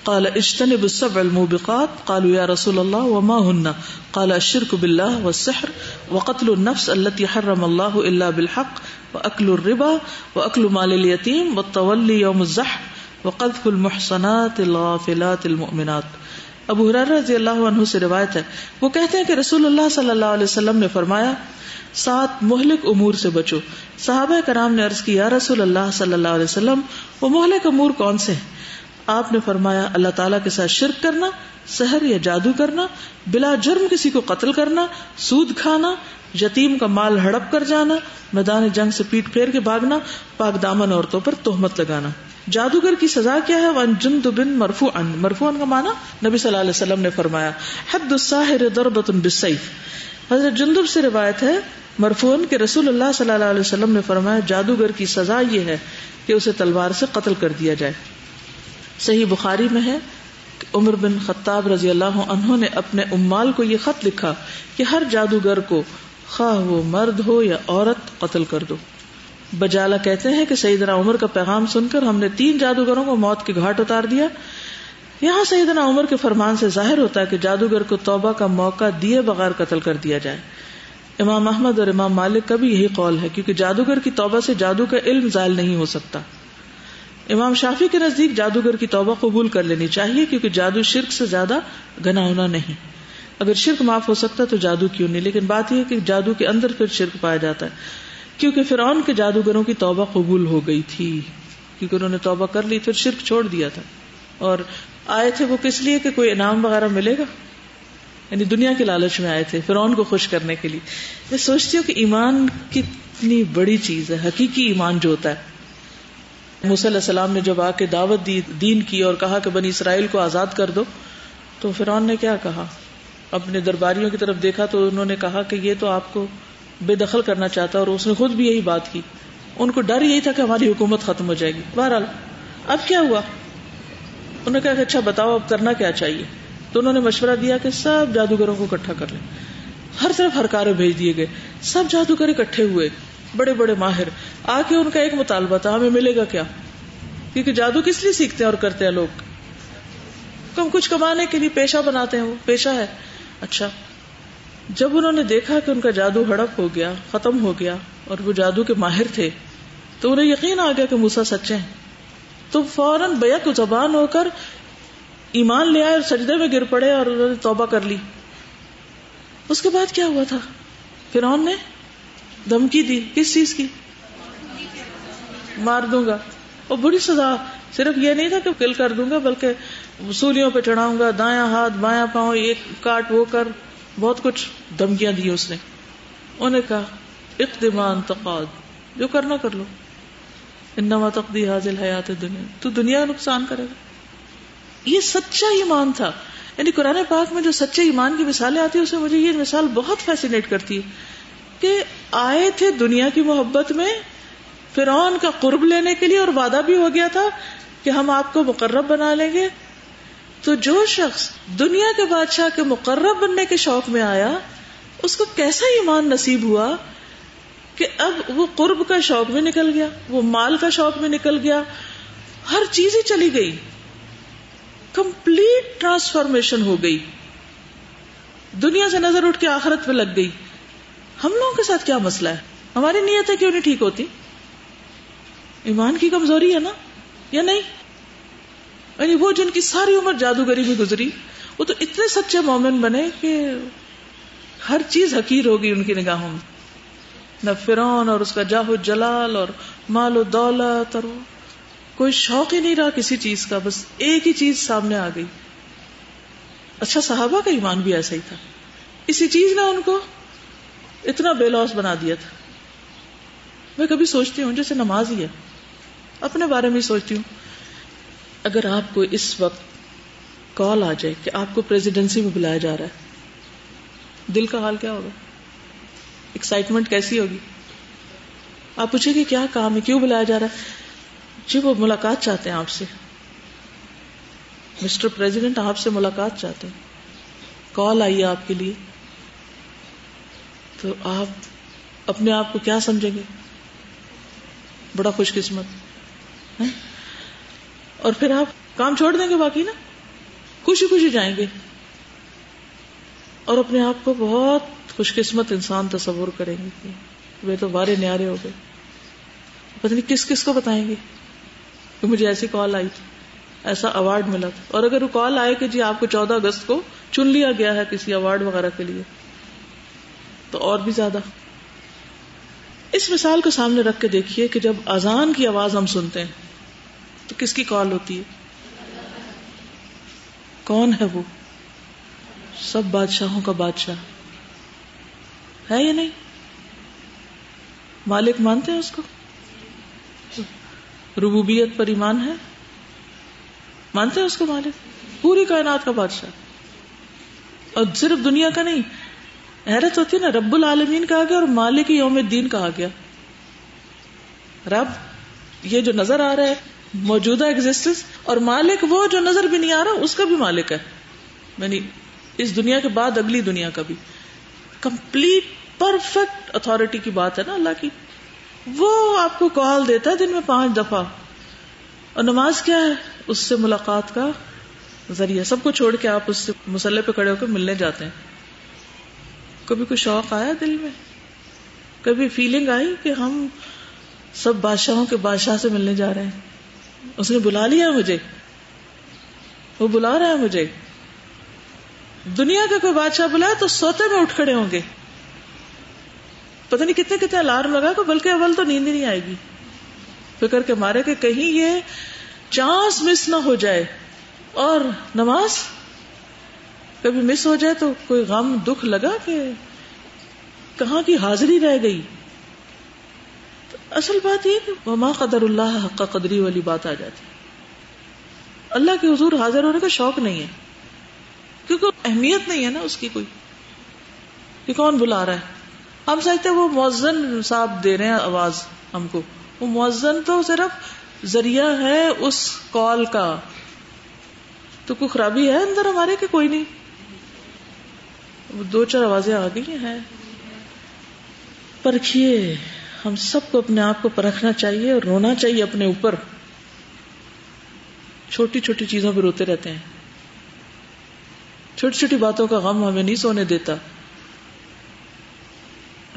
قال، اجتنب السبع الموبقات۔ قالوا يا رسول الله وما هن؟ قال، الشرك بالله والسحر وقتل النفس التي حرم الله الا بالحق واكل الربا واكل مال اليتيم والتولي يوم الزحف وقذف المحصنات الغافلات المؤمنات۔ ابو حرار رضی اللہ عنہ سے روایت ہے۔ وہ کہتے ہیں کہ رسول اللہ صلی اللہ علیہ وسلم نے فرمایا سات مہلک امور سے بچو۔ صحابہ کرام نے عرض کیا رسول اللہ صلی اللہ علیہ وسلم، وہ مہلک امور کون سے ہیں؟ آپ نے فرمایا، اللہ تعالیٰ کے ساتھ شرک کرنا، سحر یا جادو کرنا، بلا جرم کسی کو قتل کرنا، سود کھانا، یتیم کا مال ہڑپ کر جانا، میدان جنگ سے پیٹ پھیر کے بھاگنا، پاک دامن عورتوں پر تہمت لگانا۔ جادوگر کی سزا کیا ہے؟ ون جند بن مرفو ان مرفو ان کا مانا نبی صلی اللہ علیہ وسلم نے فرمایا، حد الساحر ضربت بالسیف۔ حضرت جندب سے روایت ہے مرفون کے رسول اللہ صلی اللہ علیہ وسلم نے فرمایا، جادوگر کی سزا یہ ہے کہ اسے تلوار سے قتل کر دیا جائے۔ صحیح بخاری میں ہے کہ عمر بن خطاب رضی اللہ عنہ نے اپنے امال کو یہ خط لکھا کہ ہر جادوگر کو خواہ وہ مرد ہو یا عورت قتل کر دو۔ بجالا کہتے ہیں کہ سیدنا عمر کا پیغام سن کر ہم نے تین جادوگروں کو موت کے گھاٹ اتار دیا۔ یہاں سیدنا عمر کے فرمان سے ظاہر ہوتا ہے کہ جادوگر کو توبہ کا موقع دیے بغیر قتل کر دیا جائے۔ امام احمد اور امام مالک کا بھی یہی قول ہے، کیونکہ جادوگر کی توبہ سے جادو کا علم ظاہر نہیں ہو سکتا۔ امام شافی کے نزدیک جادوگر کی توبہ قبول کر لینی چاہیے، کیونکہ جادو شرک سے زیادہ گنا ہونا نہیں۔ اگر شرک معاف ہو سکتا تو جادو کیوں نہیں؟ لیکن بات یہ کہ جادو کے اندر پھر شرک پایا جاتا ہے۔ کیونکہ فرعون کے جادوگروں کی توبہ قبول ہو گئی تھی، کیونکہ انہوں نے توبہ کر لی، پھر شرک چھوڑ دیا تھا۔ اور آئے تھے وہ کس لیے؟ کہ کوئی انعام وغیرہ ملے گا؟ یعنی دنیا کے لالچ میں آئے تھے، فرعون کو خوش کرنے کے لیے۔ میں سوچتی ہوں کہ ایمان کتنی بڑی چیز ہے، حقیقی ایمان جو ہوتا ہے۔ علیہ السلام نے جب آ کے دعوت دی، دین کی اور کہا کہ بنی اسرائیل کو آزاد کر دو، تو فرعون نے کیا کہا؟ اپنے درباریوں کی طرف دیکھا تو انہوں نے کہا کہ یہ تو آپ کو بے دخل کرنا چاہتا اور اس نے خود بھی یہی بات کی۔ ان کو ڈر یہی تھا کہ ہماری حکومت ختم ہو جائے گی۔ بہرحال، اب کیا ہوا؟ انہوں نے کہا کہ اچھا بتاؤ، اب کرنا کیا چاہیے؟ تو انہوں نے مشورہ دیا کہ سب جادوگروں کو اکٹھا کر لیں۔ ہر طرف ہر کارے بھیج دیے گئے۔ سب جادوگر اکٹھے ہوئے۔ بڑے بڑے ماہر۔ آ کے ان کا ایک مطالبہ تھا، ہمیں ملے گا کیا؟ کیونکہ جادو کس لیے سیکھتے ہیں اور کرتے ہیں لوگ؟ کم کچھ کمانے کے لیے پیشہ بناتے ہیں وہ۔ پیشہ ہے۔ اچھا۔ جب انہوں نے دیکھا کہ ان کا جادو ہڑپ ہو گیا، ختم ہو گیا اور وہ جادو کے ماہر تھے، تو انہیں یقین آ گیا کہ موسا سچے ہیں۔ تو فوراً بیک زبان ہو کر ایمان لے آئے اور سجدے میں گر پڑے اور انہوں نے توبہ کر لی۔ اس کے بعد کیا ہوا تھا؟ پھر نے دھمکی دی۔ کس چیز کی؟ مار دوں گا۔ اور بری سزا۔ صرف یہ نہیں تھا کہ کل کر دوں گا، بلکہ وصولیوں پہ چڑھاؤں گا۔ دایاں ہاتھ، بایاں پاؤں، ایک کاٹ، وہ کر۔ بہت کچھ دھمکیاں دی اس نے۔ انہیں کہا، اقدمان تقاد۔ جو کرنا کر لو۔ انما تقدی حاضل حیات دنیا تو دنیا نقصان کرے گا۔ یہ سچا ایمان تھا۔ یعنی قرآن پاک میں جو سچے ایمان کی مثالیں آتی ہیں اسے مجھے یہ مثال بہت فیسینیٹ کرتی ہے کہ آئے تھے دنیا کی محبت میں فرعون کا قرب لینے کے لیے اور وعدہ بھی ہو گیا تھا کہ ہم آپ کو مقرب بنا لیں گے۔ تو جو شخص دنیا کے بادشاہ کے مقرب بننے کے شوق میں آیا، اس کو کیسا ایمان نصیب ہوا کہ اب وہ قرب کا شوق بھی نکل گیا، وہ مال کا شوق بھی نکل گیا، ہر چیز ہی چلی گئی۔ کمپلیٹ ٹرانسفارمیشن ہو گئی۔ دنیا سے نظر اٹھ کے آخرت پہ لگ گئی۔ ہم لوگوں کے ساتھ کیا مسئلہ ہے؟ ہماری نیت ہے کیوں نہیں ٹھیک ہوتی۔ ایمان کی کمزوری ہے نا؟ یا نہیں؟ یعنی وہ جن کی ساری عمر جادوگری میں گزری، وہ تو اتنے سچے مومن بنے کہ ہر چیز حقیر ہوگی ان کی نگاہوں میں۔ نہ فرون اور اس کا جاہو جلال اور مال و دولت اور کوئی شوق ہی نہیں رہا کسی چیز کا، بس ایک ہی چیز سامنے آ گئی۔ اچھا صحابہ کا ایمان بھی ایسا ہی تھا۔ اسی چیز نے ان کو اتنا بے لوس بنا دیا تھا۔ میں کبھی سوچتی ہوں، جیسے نماز ہی ہے۔ اپنے بارے میں سوچتی ہوں۔ اگر آپ کو اس وقت کال آ جائے کہ آپ کو پریزیڈنسی میں بلایا جا رہا ہے، دل کا حال کیا ہوگا؟ ایکسائٹمنٹ کیسی ہوگی؟ آپ پوچھیں گے کیا کام ہے؟ کیوں بلایا جا رہا ہے؟ جی وہ ملاقات چاہتے ہیں آپ سے۔ مسٹر پریزیڈنٹ آپ سے ملاقات چاہتے ہیں۔ کال آئی آپ کے لیے۔ تو آپ اپنے آپ کو کیا سمجھیں گے؟ بڑا خوش قسمت۔ ہاں؟ اور پھر آپ کام چھوڑ دیں گے باقی نا؟ خوشی خوشی جائیں گے۔ اور اپنے آپ کو بہت خوش قسمت انسان تصور کریں گے وہ تو بارے نیارے ہو گئے۔ پتہ نہیں کس کس کو بتائیں گے؟ کہ مجھے ایسی کال آئی. تھی ایسا اوارڈ ملا تھا. اور اگر وہ کال آئے کہ جی آپ کو چودہ اگست کو چن لیا گیا ہے کسی اوارڈ وغیرہ کے لیے، تو اور بھی زیادہ. اس مثال کو سامنے رکھ کے دیکھیے کہ جب اذان کی آواز ہم سنتے ہیں، تو کس کی کال ہوتی ہے؟ کون ہے وہ؟ سب بادشاہوں کا بادشاہ. ہے یا نہیں؟ مالک مانتے ہیں اس کو؟ ربوبیت پر ایمان ہے؟ مانتے ہیں اس کو مالک؟ پوری کائنات کا بادشاہ۔ اور صرف دنیا کا نہیں، حیرت ہوتی ہے نا، رب العالمین کہا گیا اور مالک یوم الدین کہا گیا۔ رب، یہ جو نظر آ رہا ہے، موجودہ ایگزٹینس اور مالک وہ جو نظر بھی نہیں آ رہا، اس کا بھی مالک ہے۔ یعنی اس دنیا کے بعد اگلی دنیا کا بھی۔ کمپلیٹ پرفیکٹ اتارٹی کی بات ہے نا اللہ کی۔ وہ آپ کو کال دیتا ہے دن میں پانچ دفعہ۔ اور نماز کیا ہے؟ اس سے ملاقات کا ذریعہ۔ سب کو چھوڑ کے آپ اس سے مسلح پہ کھڑے ہو کے ملنے جاتے ہیں۔ کبھی کوئی شوق آیا دل میں؟ کبھی فیلنگ آئی کہ ہم سب بادشاہوں کے بادشاہ سے ملنے جا رہے ہیں۔ اس نے بلا لیا مجھے۔ وہ بلا رہا ہے مجھے۔ دنیا کا کوئی بادشاہ بلا تو سوتے میں اٹھ کھڑے ہوں گے۔ پتہ نہیں کتنے کتنے الارم لگا کہ بلکہ اول تو نیند ہی نہیں آئے گی۔ فکر کے مارے کہ کہیں یہ چانس مس نہ ہو جائے۔ اور نماز؟ کبھی مس ہو جائے تو کوئی غم، دکھ لگا کہ کہاں کی حاضری رہ گئی؟ اصل بات یہ کہ وما قدر اللہ حق قدری والی بات آ جاتی۔ اللہ کے حضور حاضر ہونے کا شوق نہیں ہے۔ کیونکہ اہمیت نہیں ہے نا اس کی کوئی۔ کہ کون بلا رہا ہے؟ ہم سمجھتے وہ مؤذن صاحب دے رہے ہیں آواز ہم کو۔ وہ مؤذن تو صرف ذریعہ ہے اس کال کا۔ تو کوئی خرابی ہے اندر ہمارے کہ کوئی نہیں؟ دو چار آوازیں آ گئی ہیں۔ پرکھیے، ہم سب کو اپنے آپ کو پرکھنا چاہیے اور رونا چاہیے اپنے اوپر۔ چھوٹی چھوٹی چیزوں پہ روتے رہتے ہیں۔ چھوٹی چھوٹی باتوں کا غم ہمیں نہیں سونے دیتا۔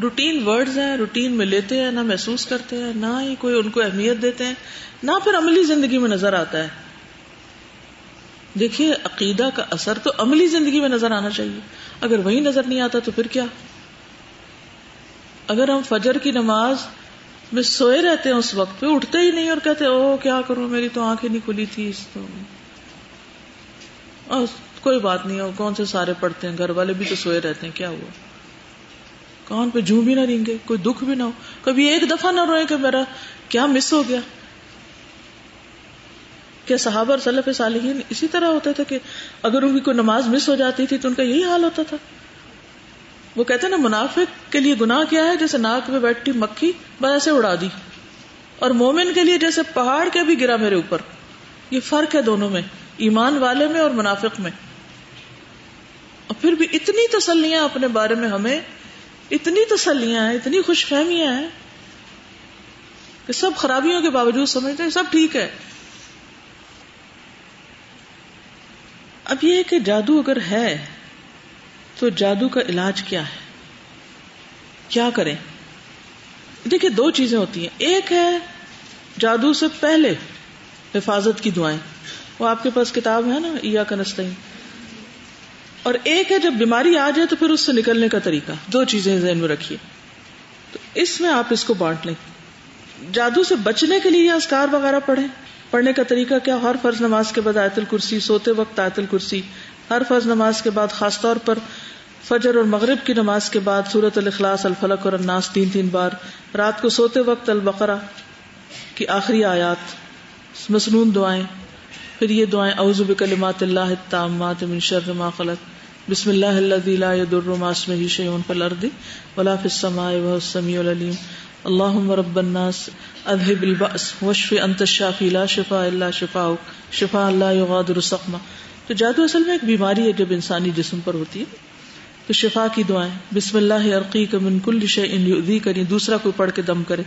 روٹین ورڈز ہیں، روٹین میں لیتے ہیں، نہ محسوس کرتے ہیں، نہ ہی کوئی ان کو اہمیت دیتے ہیں، نہ پھر عملی زندگی میں نظر آتا ہے۔ دیکھیے، عقیدہ کا اثر تو عملی زندگی میں نظر آنا چاہیے۔ اگر وہی نظر نہیں آتا تو پھر کیا؟ اگر ہم فجر کی نماز میں سوئے رہتے ہیں اس وقت پہ، اٹھتے ہی نہیں اور کہتے او کیا کروں؟ میری تو آنکھیں نہیں کھلی تھی اس تو۔ کوئی بات نہیں کون سے سارے پڑھتے ہیں؟ گھر والے بھی تو سوئے رہتے ہیں، کیا ہوا؟ کون پہ جوں بھی نہ رہیں گے، کوئی دکھ بھی نہ ہو۔ کبھی ایک دفعہ نہ روئے کہ میرا کیا مس ہو گیا۔ کیا صحابہ اور صلف صالحین اسی طرح ہوتا تھا کہ اگر ان کی کوئی نماز مس ہو جاتی تھی تو ان کا یہی حال ہوتا تھا۔ وہ کہتے نا، منافق کے لیے گناہ کیا ہے؟ جیسے ناک میں بیٹھی مکھی بس ایسے اڑا دی۔ اور مومن کے لیے جیسے پہاڑ کے بھی گرا میرے اوپر۔ یہ فرق ہے دونوں میں، ایمان والے میں اور منافق میں۔ اور پھر بھی اتنی تسلیاں اپنے بارے میں ہمیں اتنی تسلیاں ہیں، اتنی خوش فہمیاں ہیں کہ سب خرابیوں کے باوجود سمجھتے ہیں، سب ٹھیک ہے۔ اب یہ کہ جادو اگر ہے، تو جادو کا علاج کیا ہے؟ کیا کریں؟ دیکھیے دو چیزیں ہوتی ہیں۔ ایک ہے جادو سے پہلے حفاظت کی دعائیں۔ وہ آپ کے پاس کتاب ہے نا ایا کنست اور ایک ہے جب بیماری آ جائے تو پھر اس سے نکلنے کا طریقہ، دو چیزیں ذہن میں رکھیے۔ تو اس میں آپ اس کو بانٹ لیں۔ جادو سے بچنے کے لیے اسکار وغیرہ پڑھیں۔ پڑھنے کا طریقہ کیا؟ ہر فرض نماز کے بعد آیت الکرسی، سوتے وقت آیت الکرسی۔ ہر فرض نماز کے بعد خاص طور پر فجر اور مغرب کی نماز کے بعد سورت الخلاص الفلق اور الناس تین تین بار۔ رات کو سوتے وقت البقرا کی آخری آیات۔ مصنون دعائیں۔ پھر یہ دعائیں، اعوذ بکلمات اللہ التامات من شر ما خلق۔ بسم اللہ الذي لا يضر مع اسمه شيء في الارض ولا في السماء وهو السميع العليم اللهم رب الناس اذهب البأس، واشف انت الشافي لا شفاء الا شفاءك شفاء لا يغادر سقما تو جادو اصل میں ایک بیماری ہے جب انسانی جسم پر ہوتی ہے. تو شفا کی دعائیں، بسم اللہ عرقی کا من کل شيء يؤذيك یعنی دوسرا کوئی پڑھ کے دم کرے.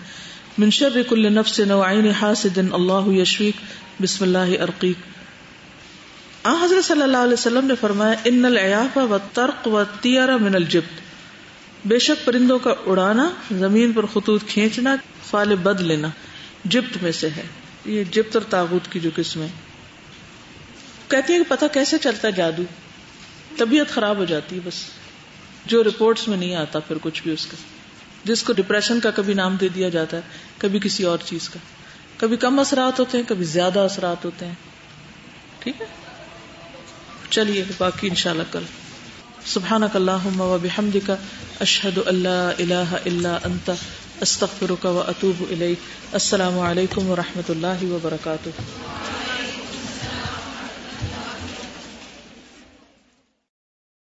من شر كل نفس نوعين حاسد اللہ یشفیق بسم اللہ عرقیق آ، حضرت صلی اللہ علیہ وسلم نے فرمایا، ان العیاف و ترق و تیارا من الجبت. بے شک پرندوں کا اڑانا، زمین پر خطوط کھینچنا، فال بد لینا، جبت میں سے ہے۔ یہ جبت اور تاغت کی جو قسم ہے۔ کہتی ہے کہ پتہ کیسے چلتا ہے جادو؟ طبیعت خراب ہو جاتی ہے بس۔ جو رپورٹس میں نہیں آتا پھر کچھ بھی اس کا۔ جس کو ڈپریشن کا کبھی نام دے دیا جاتا ہے، کبھی کسی اور چیز کا۔ کبھی کم اثرات ہوتے ہیں، کبھی زیادہ اثرات ہوتے ہیں۔ ٹھیک ہے؟ چلیے، باقی انشاءاللہ کل۔ سبحانک اللہم و بحمدک، اشہد اللہ الہ الا انت، استغفرک و اطوب الیک۔ السلام علیکم و رحمۃ اللہ وبرکاتہ۔